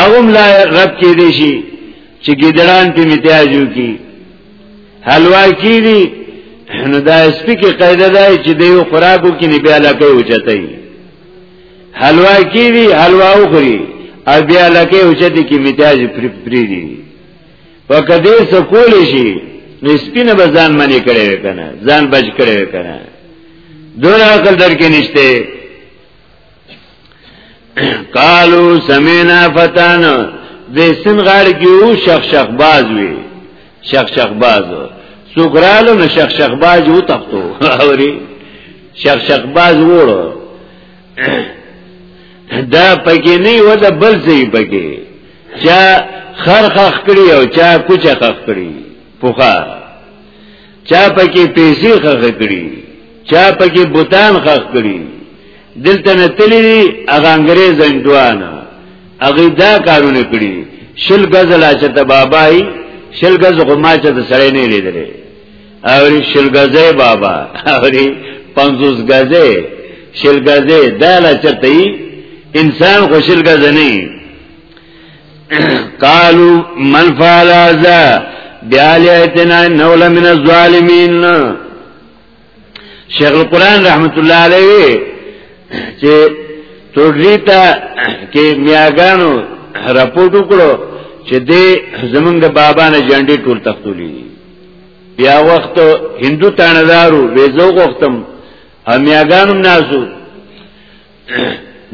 اغم لا غب کې دی شي چې ګډړان په میتاجو کې حلوا کې دی نو دا سپیکه قاعده ده چې دیو خوراکو کې نه بیا لکه اوچتای حلوا کې دی حلوا وخوري او بیا لکه اوچتې کې میتاج پری پری دی وکدې سکول شي نو سپینه به ځان منی کړي کنه ځان بچ کړي کنه دون عقل در کې نشته قالو سمینا فتان دې سن غاړ کې یو شخ شخ باز وی شخ شخ باز سوګرالو نه شخ شخ باز یو تختو اوري شخ شخ باز وړو دا پکې نه و دا بل ځای پکې چا خر خخ کړی او چا کوچه خخ کړی پوخا چا پکې پیسې خخ کړي چا پکې بوتان خخ کړي دلته نه تللی دي هغه انګريز انډوان هغه دا کارونه کړي شل غز لا چې ته بابای شل غز غما چې ته سړی نه لیدلې او شل غزې بابا او 50 غزې شل غزې دا لا چرته انسان خوشل غز نه قالو من فعل هذا بیالیتنا نول من الظالمین شیخ القرآن رحمت الله علیه چې توډری ته کې میاګانو رپورټ وکړو چې دې زمونږ د بابا نه جنډې ټول تختولې بیا وخت هندو تاندارو وېزو غوښتم همیاګانم نازو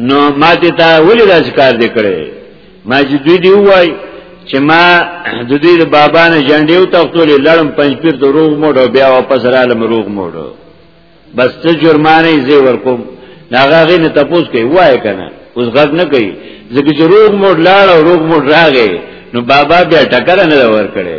نو ما دې ته ولې دا ذکر دې کړې ما چې دوی دی وای چې ما د دې بابا نه جنډې او تختولې لړم پنځ پیر ته روغ موډو بیا واپس رالم روغ موډو بس ته جرمانه یې زی ورکوم هغه غي نه تپوس کوي وای کنه اوس غږ نه کوي ځکه چې روغ موډ لاړ او روغ موډ راغی نو بابا بیا ټکر نه ور کړی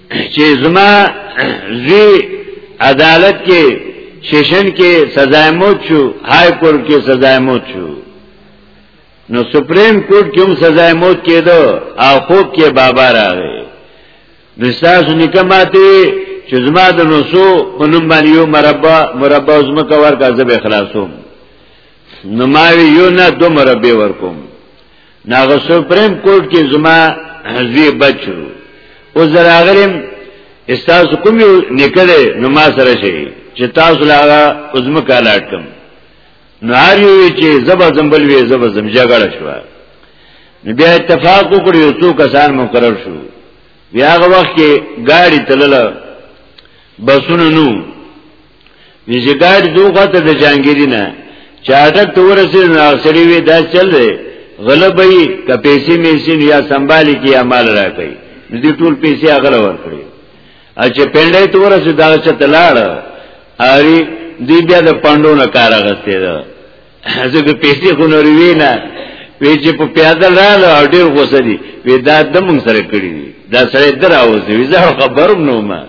چې زما زی عدالت کې شیشن کې سزا موت شو های کور کې سزا موت شو نو سپریم کورټ کې هم سزا موت کېدو او خوب کې بابا راغی نو تاسو نکه ماته چې زما د نوسو په نوم باندې یو مربع مربع زما کا ورکا زب اخلاصوم نو ما یو نه دو مربع ورکوم ناغه سپریم کورټ کې زما زوی بچو او زراغلم استاس کوم یو نکړه نو ما سره شي چې تاسو لا عظم کالاټ کم نو هر یو چې زبا زمبل وی زبا زم جګړه شو نو بیا اتفاق وکړو یو څو کسان مقرر شو بیا هغه وخت کې گاڑی تلله بسونه نو نشکایت دو خواته د جانګیری نه چاټک ته ورسې نو سړی وی دا چل دی غلبې ک پیسې مې سین یا سنبالي کې عمل راکړي دې ټول پیسې هغه ورکړي اچھا پندې ته ورسې دا چې تلاړ اری دې بیا د پاندو نه کار غسته ده ځکه پیسې خو نور وی نه وی چې په پیاده لاله او ډیر غوسه دي وی دا د مونږ سره کړی دا سره دراوځي وی زه خبرم نو ما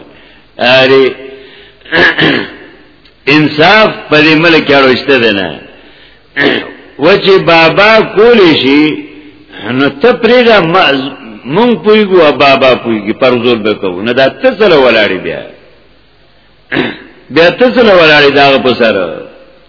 اره انصاف په دې ملک کې اړوشته ده نه وجه بابا کولی شي نو ته پرېږه مونږ پویګو بابا پویګي پر زور به کوو نه دا ته سره ولاړې بیا بیا ته سره ولاړې دا په سره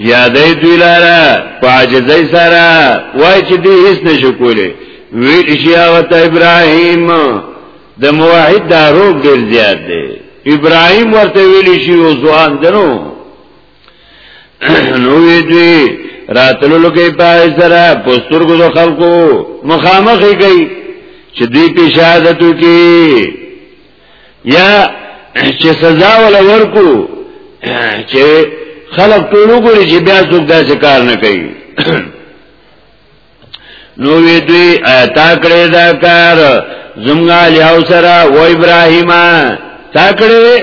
یادې دوی لاره فاجزې سره وای چې دې هیڅ نشو کولې ویل شي او ته ابراهیم د موحد دارو ډیر زیات دی ابراهیم ورته ویل شي او ځوان دنو نو دوی راتلو لکه پای سره پستر کو خلکو مخامخې کوي چې دوی په شهادتو کې یا چې سزا ولا ورکو چې خلق ټولو ګوري چې بیا څوک داسې کار نه کوي نو وی دوی تا کړی دا کار زمغه لیاو سره و ابراهیمه تا کړی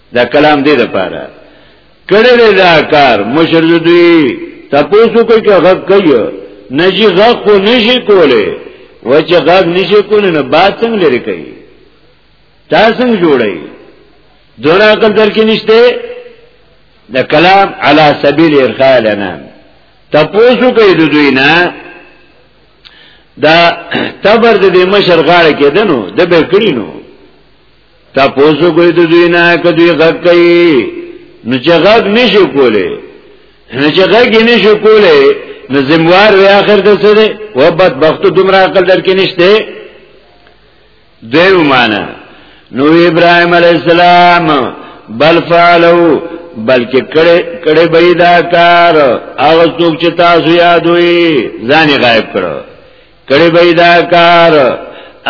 دا کلام دې د پاره کړه دې دا کار مشر دوی تاسو کوي که غږ کوي نجی غږ کو نشي کوله و چې غږ نشي کوله نه باد څنګه لري کوي تاسو څنګه جوړي دونه عقل در کې نشته د کلام علی سبیل ارخاء لنا تاسو کوي د دوی نه دا تبر د مشر غاړه کې دنو د به کړینو تا پوسو کوئی دو دوی نا که دوی غگ کئی نو چه غگ نشو کولی نو چه غگ نشو کولی نو زموار وی آخر ده سه ده و بدبختو دمرا اقل در که نشته دویو مانا نو ابراهیم علیه السلام بل فعلو بلکې کړه کړه به دا کار هغه څوک چې تاسو یادوي ځان غایب کړو کړي به دا کار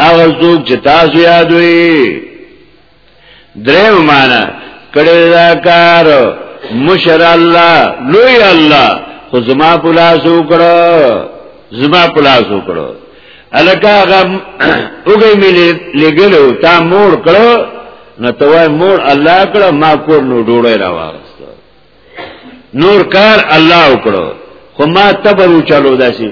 هغه څوک چې تاسو یادوي دریم معنا کړي دا کار مشر الله لوی الله خو زما پلاسو کړو زما پلاسو کړو الکه هغه وګي مې لګلو تا مور کړو نو توای مور الله کړو ما کور نو ډوړې راوغسته نور کار الله وکړو خو ما تبرو چلو داسي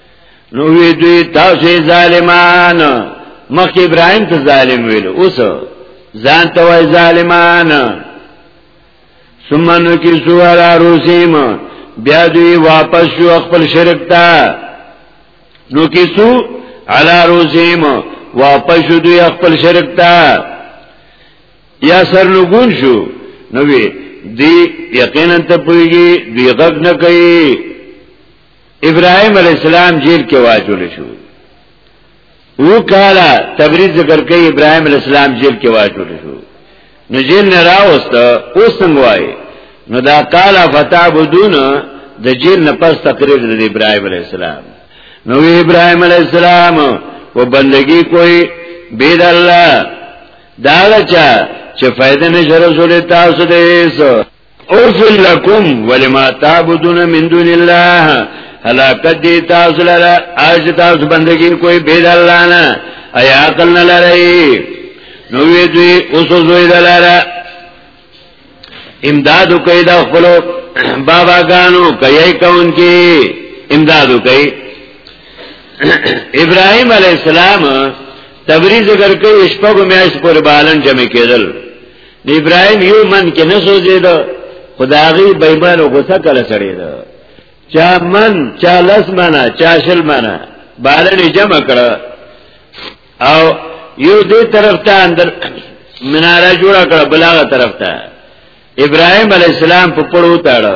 نو وی دوی تاسو ظالمان مخ ابراهيم ته ظالم ویل اوس ځان ته وای ظالمان ثم نو کی سو را روسیم بیا دوی واپس شو خپل شرک ته نو کی سو علا روسیم واپس شو دوی خپل شرک ته یا سر لګون شو نو وی دی یقینا ته پویږي دی غږ نه کوي ابراهيم عليه السلام جیل کې واچول شو و کالا تبریز ذکر کوي ابراهيم عليه السلام جیل کې واچول شو نو جیل نه راوست او څنګه وای نو دا کالا فتعبدون د جیل نه پس تقریر د ابراهيم عليه السلام نو ابراهيم عليه السلام و بندگی کوئی بيد الله دا چا چې فائدہ نشه رسول تاسو دې ارسل لکم ولما تعبدون من دون الله حلاکت دی تاسو لرا آج تاسو بندگی کوئی بید اللہ نا ایا عقل نلرائی نوی دوی اسو زوی دلارا امدادو کئی دا خپلو بابا گانو کئی کون کی امدادو کئی ابراهيم عليه السلام تبريز ذکر کوي شپږ میاشت پر بالن جمع کېدل د ابراهيم یو من کې نه سوځي دا خدایي بېمان او غوسه کړه سړی دا چا من چا لس منا چا شل منا بارنې جمع کړه او یو دې طرف ته اندر مناره جوړه کړه بلاغه طرف ته ابراهيم عليه السلام په پړو تاړه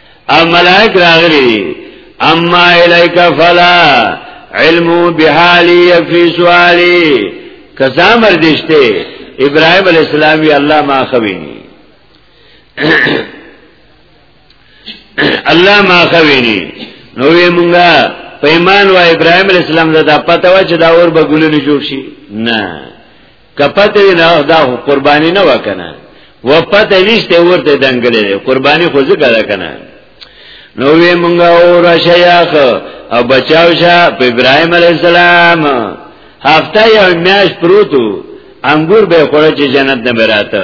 ام ملائک راغلی اما الیک فلا علم بحالی فی سوالی کسا مردشتے ابراہیم علیہ السلام وی اللہ ما خوینی الله ما خوینی نو وی مونږه پیمان و ابراهیم علیہ السلام دا پته و چې دا اور بګولې جوړ شي نه کپته نه دا قرباني نه وکنه و پته نشته ورته دنګلې قرباني خو زګه ده کنه نو وی مونږه او راشیاخ او بچاو شه په ابراهيم عليه السلام هفته یو میاش پروتو انګور به خوړه چې جنت نه براته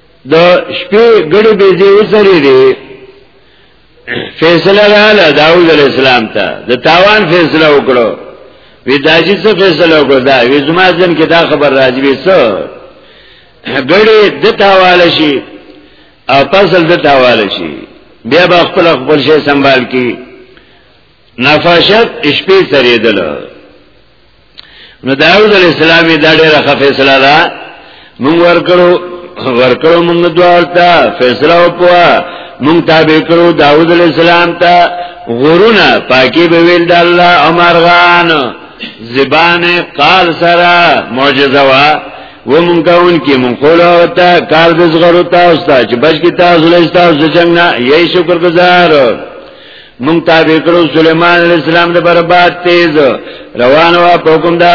د شپې ګړې به دې وځري دي فیصله رااله داوود علی السلام ته د تاوان فیصله وکړو وی داجی څه فیصله وکړه دا وی زما ځن کې دا خبر راځي وی څه ګړې د تاواله شي او فصل د تاواله شي بیا به خپل خپل شي سنبال کی نفاشت شپې سریدل نو داود علیہ السلام دا ډیره فیصله ده مونږ ورکړو ورکړو مونږ دوالتا فیصله وکوا مونږ تابع کړو داود علیہ السلام ته غرونه پاکي به ویل د الله امرغان زبان قال سرا معجزه وا و مونږ کاون کې مونږ کولا وتا کار د زغرو تاسو ته چې بچ کې تاسو له تاسو څنګه یې شکر گزار مونږ تابع کړو سليمان عليه السلام د برباد تیز روان وا په کوم دا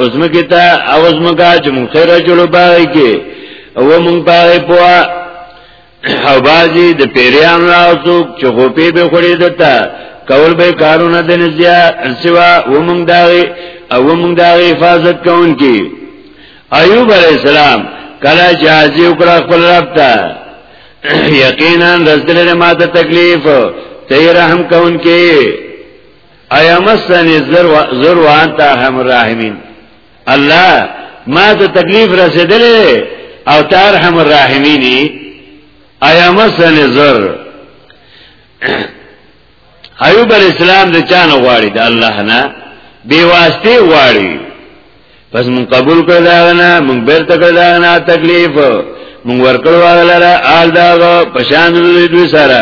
اوسم کیتا اوسم کا چې مونږ خیر چلو پای کې او مونږ پای پوا او بازي د پیریان راوڅو چې خو په به خوري دتا کول به کارونه د نزیا سوا و مونږ دا او مونږ دا حفاظت کوونکی ایوب علیہ السلام کله چې حاجی وکړه خپل رب ته یقینا رسدل ما ته تکلیف ته رحم کون کې ایا مسن زر زر وانت ارحم الراحمین الله ما ته تکلیف رسیدل او ته ارحم الراحمین ایا مسن زر ایوب علی السلام د چا نه غواړي د الله نه بی واسطه غواړي پس مون قبول کړ دا نه مون بیرته کړ دا نه تکلیف مون ورکړو غلره آل دا پشان دوی سره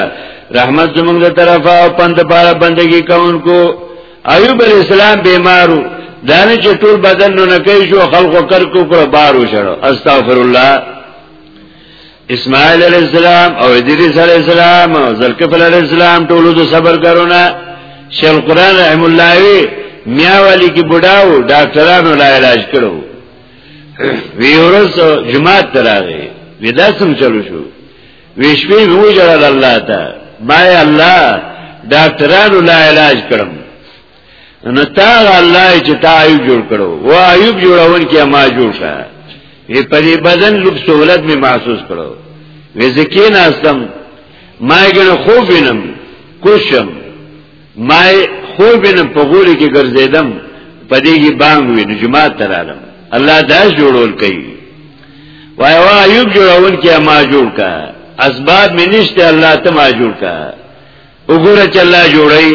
رحمت زمونږ د طرفه او پند پاره بندگی کوونکو ایوب علی السلام بیمارو دانه چې ټول بدن نو نه کوي شو خلکو کر کو کړه بارو شړو استغفر الله اسماعیل علیہ السلام او ادریس علیہ السلام او ذلکفل علیہ السلام ټولو د صبر کرونا شیخ قران رحم الله وی میا والی کی بډاو ډاکټرانو لا علاج کړو وی ورس جمعه تراغه وی دا سم چلو شو وی شپې مو جلال الله تا ما الله ډاکټرانو لا علاج کړم نو تا الله چې تا ایوب جوړ کړو و ایوب جوړون کې ما جوړ کړ وی په دې بدن لوب سہولت می محسوس کړو وی زکین استم ما ګنه خوب وینم کوشم ما خوب وینم په ګوري کې ګرځیدم په دې کې بانګ وینم جمعه ترالم الله داس جوړول کوي وای وا ایوب جوړون کې ما جوړ کا اسباب می نشته الله ته ما جوړ کا وګوره چې الله جوړي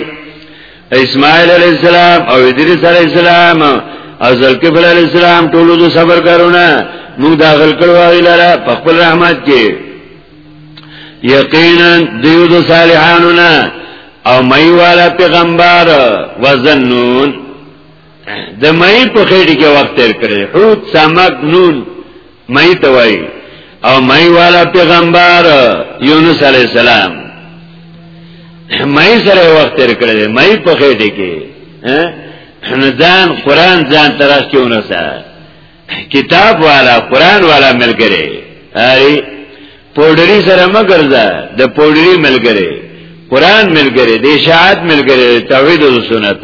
اسماعیل علی السلام او ادریس علی السلام او ذوالکفل علی السلام ټول د صبر کارونه موږ داخل کړو غیلره په خپل رحمت کې یقینا دیو د صالحانو نه او مئی والا پیغمبر وزنون د مئی په خېټه کې وخت تیر کړی حوت سمک نون مئی ته وای او مئی والا پیغمبر یونس علی السلام مئی سره وخت تیر کړی مئی په خېټه کې ځان قران ځان تراش کې ونسه کتاب والا قران والا ملګری ای پوډری سره مګرځه د پوډری ملګری قران ملګری د اشاعت ملګری توحید او سنت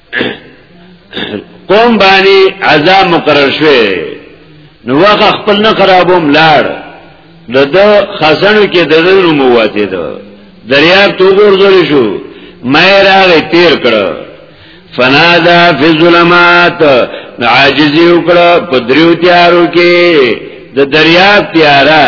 قوم باندې عذاب مقرر شوی نو واخ خپل نه خرابوم لاړ د د خزانو کې د دې نوم واته ده دریاب تو ګورځول شو مې راغې تیر کړ فنادا فی الظلمات عاجز وکړه په دریو تیارو کې د دریاب تیارا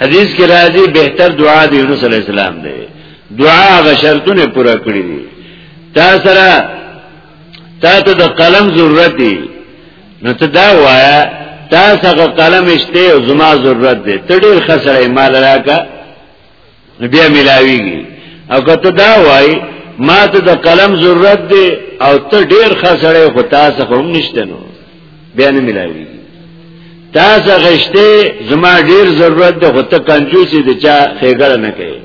حدیث کې راځي بهتر دعا د یونس علی السلام دی دعا غ شرطونه پوره کړی دي تا سره تا ته د قلم ضرورت دی نو ته دا وایا تا سره قلم شته او زما ضرورت دی ته ډیر خسرې مال راکا نو بیا ملاویږي او کته دا وای ما ته د قلم ضرورت دی او ته ډیر خسړې خو تاسو هم نشته نو بیا نه ملاویږي تاسو غشته زما ډیر ضرورت دی خو ته کنجوسی د چا خېګړ نه کوي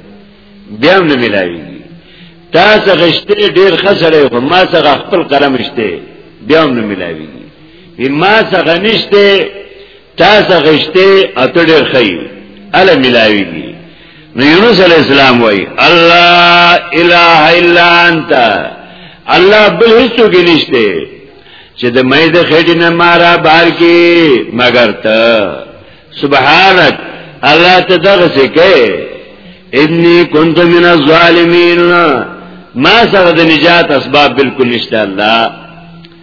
بیا نه ملاویږي تاسو غشته ډیر خسړې خو ما څنګه خپل قلم شته بیا نه ملاویږي ما څنګه نشته تاسو غشته اته ډیر خی ال ملاویږي نو یونس علی السلام وای الله اله الا انت الله بل هیڅ کې نشته چې د مې د خېټې نه مارا بار کې مگر ته سبحانك الله ته دغه څه کوي انی كنت من الظالمین ما سره د نجات اسباب بالکل نشته الله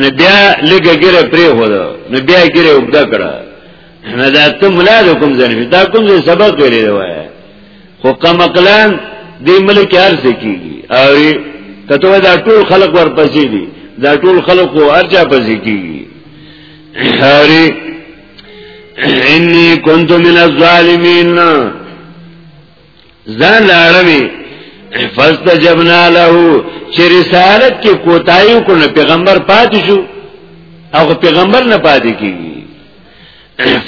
نو بیا لګه ګره پرې هو دا نو بیا ګره وبدا کړه نه دا ته ملا د کوم ځنه دا کوم ځای سبق ویلې دی وای خو کم اقلان دې ملک هر څه کیږي او کته دا ټول خلق ورپسې دي دا ټول خلق او ارجا پسې کیږي هاري انی کنت من الظالمین ځان لاړمې فاستجبنا له چې رسالت کې کوتایو کو نه پیغمبر پاتې شو او پیغمبر نه پاتې کیږي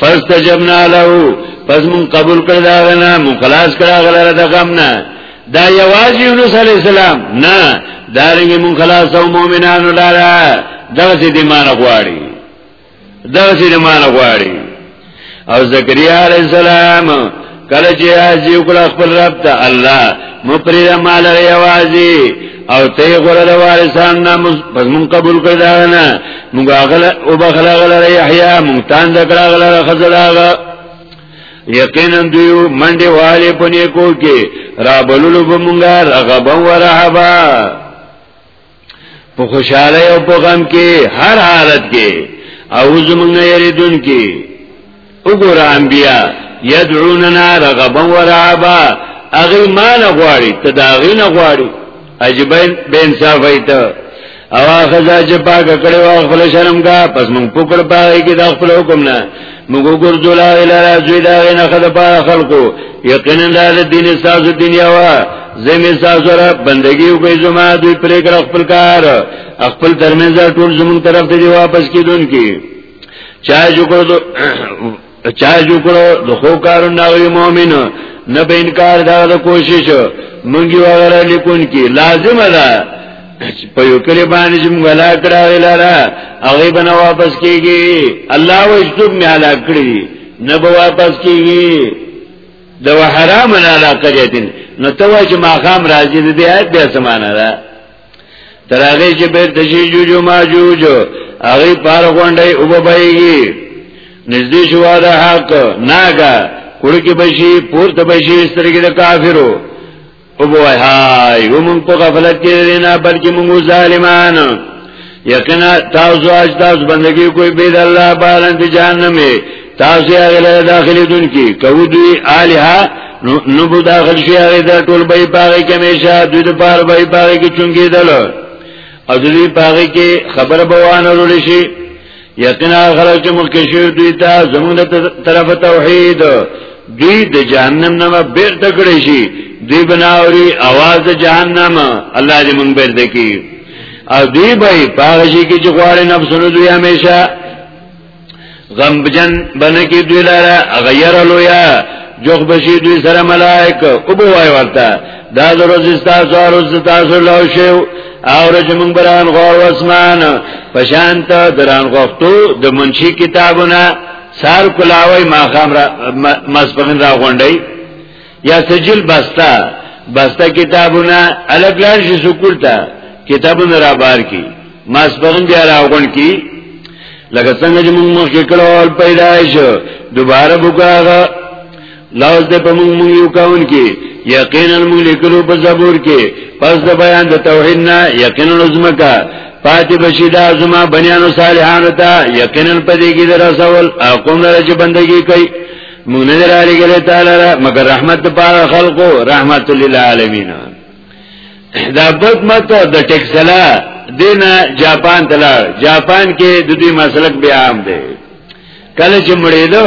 فاستجبنا له پس مون قبول کړ دا غنا مون خلاص کړ غلره د غم نه دا یوازې یونس علی السلام نه دارنګ مون خلاص او مؤمنانو لاره دغه دې مان غواړي دا چې مان غواړي او زکریا علی السلام کله چې حاجی وکړه خپل رب ته الله مپری مال ریوازی او ته غره د وارثان نام پس مون قبول کړ دا نه مونږ غل او بخل غل یحیا مون تان ذکر غل خزل غا یقینا دیو منډه والے پنی کو کې را بللو بمونګار غبن ورحبا په خوشاله او په غم کې هر حالت کې او زمونږ نه یریدون کې وګور انبیا یدعوننا رغبا ورعبا اغه ما نه غواړي ته دا غي نه غواړي عجیب به انصاف ایته او خزا چې پاک کړي او خپل شرم کا پس مونږ پکړ پای کې د خپل حکم نه موږ ګرځول الهه زوی دا نه خد په خلقو یقینا د دین ساز دنیا وا زمي ساز را بندگی او به زما دوی پرې کړ خپل کار خپل ترمنځ ټول زمون طرف ته واپس کیدون کی چا جو کړو چا جو کړو د خو کار نه وي مؤمن نه به انکار دا د کوشش مونږ وغره لیکون کی لازم ده په یو کلی باندې چې موږ لا کړه لاره هغه بنا واپس کیږي الله و اجتب می علا کړی نه به واپس کیږي د حرام نه علا کړی نو ته وا چې ما خام راځي دې آیت به سمانه ده تر هغه چې به تشی جو جو ما جو جو هغه پار غونډي او بهيږي نږدې شو دا حق ناګه کړي کې بشي پورته بشي سترګې د کافرو او بوای های ومن په غفلت کې نه بلکې موږ ظالمان یقینا تاسو اج تاسو بندگی کوئی بيد الله بالنت جهنم تاسو هغه داخلي دن کی کو دوی الها نو بو داخل شي هغه د ټول به پاره کې همیشه دوی د پاره به پاره کې چونګې دل او دوی پاره کې خبر بوانه ورول شي یقینا غلط چې مخکې شوی دوی ته زمونږ طرف توحید دوی د جهنم نه بیر تکړه شي دوی بناوري आवाज جهنم الله دې مونږ بیر دکی او دوی به پاغه شي کې چې غواړي نفسونو دوی همیشه غمبجن بنکی دوی لاره غیر لویا جوخ بشی دوی سره ملائک او بوای ورته دا روز استاسو روز تاسو لو شو او رج مون بران غو اسمان پشانت دران غختو د منشي کتابونه سار کلاوي ما خام را مسبغن را غونډي یا سجل بستا بستا کتابونه الګ لار شي سکول ته کتابونه را بار کی مسبغن بیا را غون کی لکه څنګه چې موږ مخکې کړو پیدایش دوباره وکړه لاوز د په مونږ یو کاون کې یقینا مونږ لیکلو په زبور کې پس د بیان د توحید نه یقینا عظمکا پاتې بشي دا زما بنیانو صالحانو ته یقینا پدې کې درسول اقوم لره چې بندگی کوي مونږ نه لري ګره تعالی مگر رحمت پر خلقو رحمت للعالمین دا بد مت د ټیکسلا دینا جاپان تلا جاپان کې د دې مسلک بیا عام دی کله چې مړېدو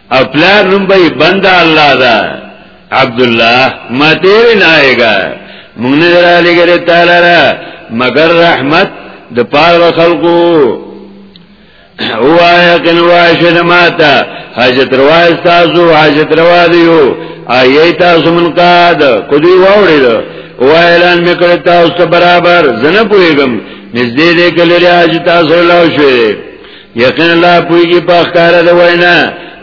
او پلار نوم به بنده الله دا عبدالله ما تیر نه آئیگا مونږ نه درالې ګره تعالی را مگر رحمت د پاره خلقو هو یقین واشد ماتا حاجت روا استاسو حاجت روا دیو آیی تاسو من قاد کدی واوړی دا او اعلان میکړ تاسو برابر زنه پویګم نږدې دې کله لري حاجت تاسو لاو شوی یقین الله پویږي په ښکار د وینا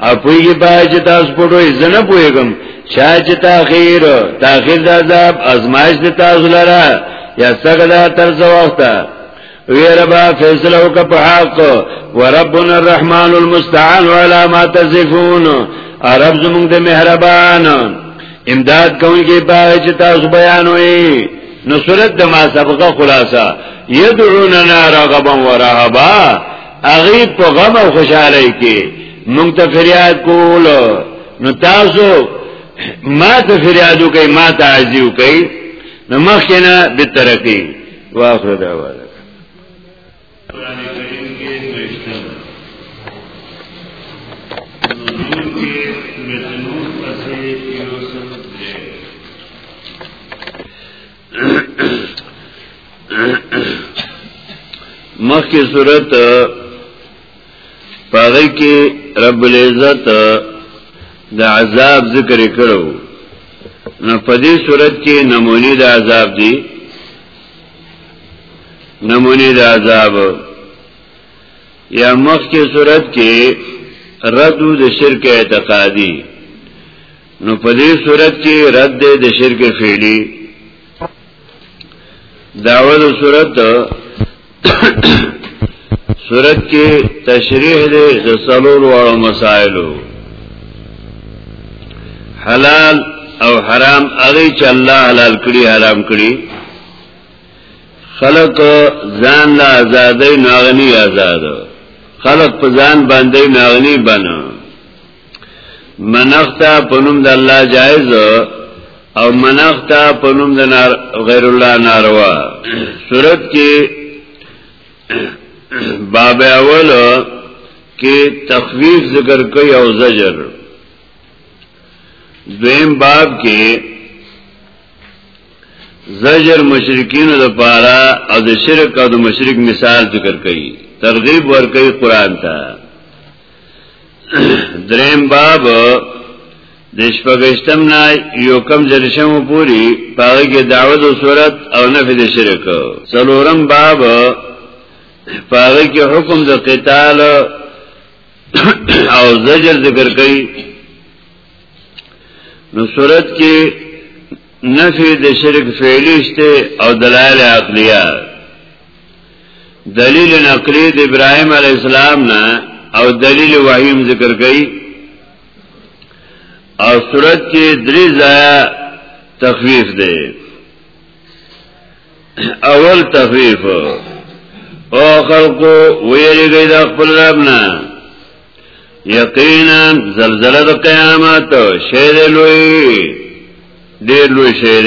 او پویږي په چې تاسو پټوي زنه پویګم چا چې تاخير تاخير د عذاب ازمایش د تاسو لره یا څنګه دا تر څو وخت ویربا فیصله وک په حق وربنا الرحمن المستعان علامات تصفون عرب زمون د مهربان امداد کوونکی پاره چې تاسو بیانوي نو صورت د ما سبقه خلاصه يدعوننا رغبا ورهبا اغي په غم او خوشاله کې مونږ ته فریاد کول نو تاسو ما ته فریادو کوي ما ته عزیو کوي نو مخکنه به ترقی واخره دا وره قرآن کریم کې نوشته نور کې متنور پسې یو سم دی مخکې صورت پاغی کې رب العزت د عذاب ذکر کړو نو په دې صورت کې نمونی د عذاب دی نمونی دا عذاب یا مخ کی صورت کې ردو د شرک اعتقادی نو په دې صورت کې رد دی د شرک فعلی داوود صورت صورت کې تشریح دې د څلور واړو مسائلو حلال او حرام هغه چې الله حلال کړی حرام کړی خلق ځان لا آزادې ناغني آزاد خلق په ځان باندې ناغني بنا منختا پنوم د الله جایز او منختا پنوم د غیر الله ناروا صورت کې باب اول کې تخویف ذکر کوي او زجر دویم باب کې زجر مشرکین د پاره او د شرک او د مشرک مثال ذکر کوي ترغیب ور کوي قران ته دریم باب د شپږشتم نه یو کم جلشم پوری پاره کې دعوت او صورت او نفي د شرک څلورم باب پاره کې حکم د قتال او زجر ذکر کړي نو صورت کې نفي د شرک فعلی شته او دلایل عقلیه دلیل نقلی د ابراهیم علی السلام نه او دلیل وحیم ذکر کړي او صورت کې درې ځای تخفیف دی اول تخفیف او خلقو ویریږي د خپل رب نه یقینا زلزلہ د قیامت شیر لوی ډیر لوی شیر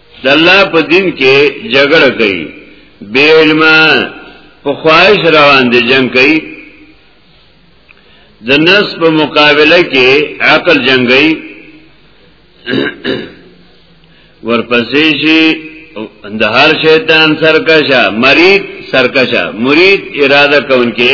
د الله په دین کې جګړه کوي بے علم په خواهش روان دي جنگ کوي د نس په مقابله کې عقل جنگي ورپسې شي د هر شیطان سرکشا مرید سرکشا مرید اراده کونکي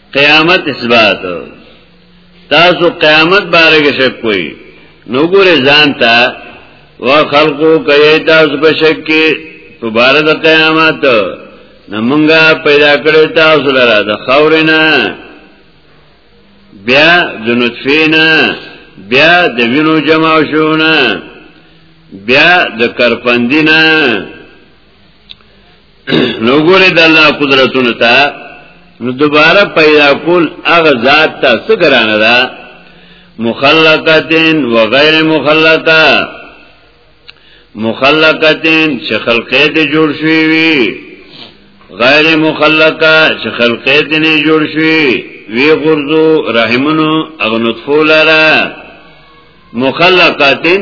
قیامت اثبات تاسو قیامت باره کې شک کوئ نو ګوره ځان ته وا خلقو کوي تاسو په شک کې په بار د قیامت نمونګه پیدا کړی تاسو لره د خاورینا بیا د نطفینا بیا د وینو جمع شونه بیا د کرپندینا نو ګوره د الله قدرتونو ته نو دوباره پیدا کول هغه ذات ته څه ګرانه ده مخلقتین و غیر مخلقه مخلقتین چې خلقې ته جوړ شوی وي غیر مخلقه چې خلقې ته نه جوړ شوی وی غرزو رحمونو اغنطفو لره مخلقتین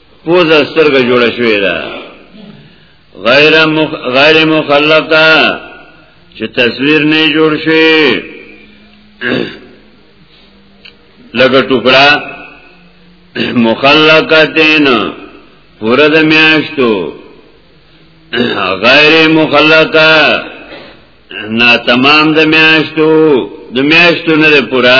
پوزه سترګه جوړه شوې ده غیر مخ... غیر مخلف ده چې تصویر نه جوړ شي لګه ټوکړه مخلقتین پورا د میاشتو غیر مخلقه نا تمام د میاشتو د میاشتو نه پورا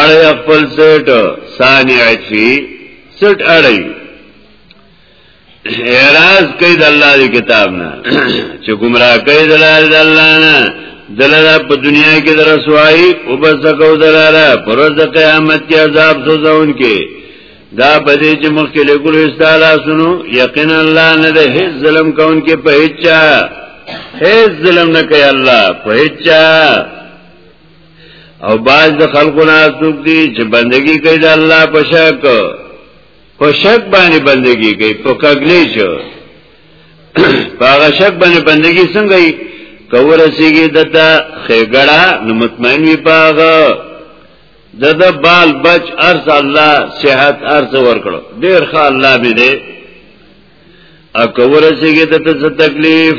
اړی خپل سټ ثانیه چی سټ اړی اعراض کوي د الله دی کتاب نه چې گمراه کوي د الله نه دلاله په دنیا کې در سوای او بس کو دلاله پر د قیامت کې عذاب سوزون کې دا بده چې مخکې له ګلو استاله سنو یقینا الله نه د هیڅ ظلم کون کې په هیڅ هیڅ ظلم نه کوي الله په هیڅ او باز د خلقو نه څوک دي چې بندگی کوي د الله په شک په شک باندې بندگی کوي په کګلې شو هغه شک باندې بندگی څنګه یې کور سیږي دته خېګړه نو مطمئن وي پاغه دته بال بچ ارز الله صحت ارز ورکړو ډیر ښه الله به دې ا کور سیږي دته څه تکلیف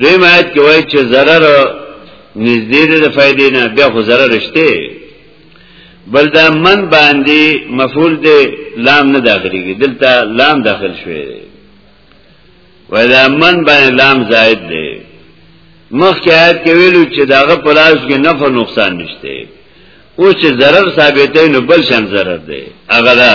دوی مایت کې وایي چې ضرر نږدې ده فائدې نه بیا خو ضرر شته بل دا من باندې مفعول دی لام نه داخليږي دلته لام داخل شوی دی ودا من باندې لام زائد دی مخکې آیت کې ویلو چې داغه پلاس کې نفع نقصان نشته او چې ضرر ثابتې نو بل شان ضرر دی اغلا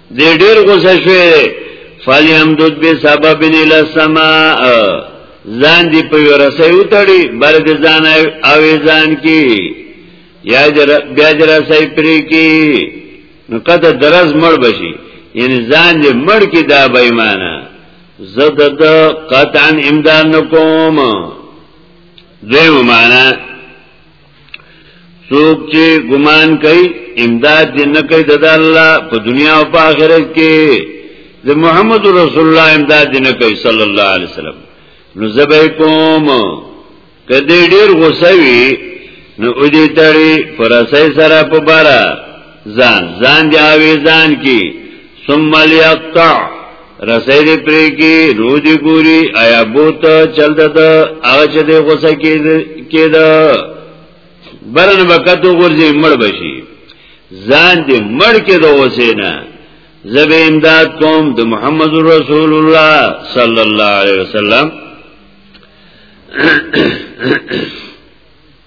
دې ډېر غوسه شوې فلیمدود به سبب الى السماء ځان دی په ورسې وتړي بر دې ځان او ځان کی یا جر بیا جر سې پری کی نو کته درز مړ بشي یعنی ځان دې مړ کی دا به ایمانه زد د قطعا امداد نکوم دیو معنا څوک چې ګمان کوي امداد دې نه کوي د الله په دنیا او په آخرت کې د محمد رسول الله امداد دې نه کوي صلی الله علیه وسلم نو زبې کوم کدی ډیر غوسوي نو او دې تړي پرسې سره په بارا ځان ځان دی اوی ځان کی ثم ليقطع رسې دې پرې کی روح دې ګوري آیا بوت چل دد هغه چې دې غوسه کېده برن وکتو ګورځي مړ بشي ځان دې مړ کې د اوسینا زب امداد کوم د محمد رسول الله صلی الله علیه وسلم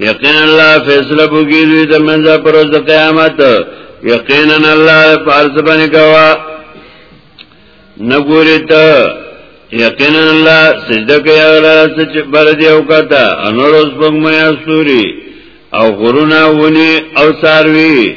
یقین الله فیصله بوګی دوی د منځه پر ورځ د قیامت یقینا الله فارس باندې کوا نګوري ته یقینا الله سجده کوي هغه چې بر دی او کته انور اوس بنګ مې استوري او غرونه ونی او ساروي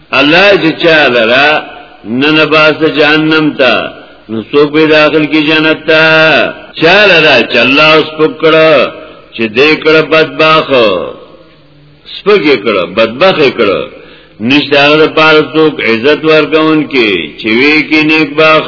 الله چې چا لرا نن باز د جهنم ته نو څوک به داخل کی جنت ته چا لرا چې الله اوس پکړه چې دې کړه بدباخ سپګې کړه بدبخ کړه نشته هغه پاره څوک عزت ورکون کې چې وی کې نیک باخ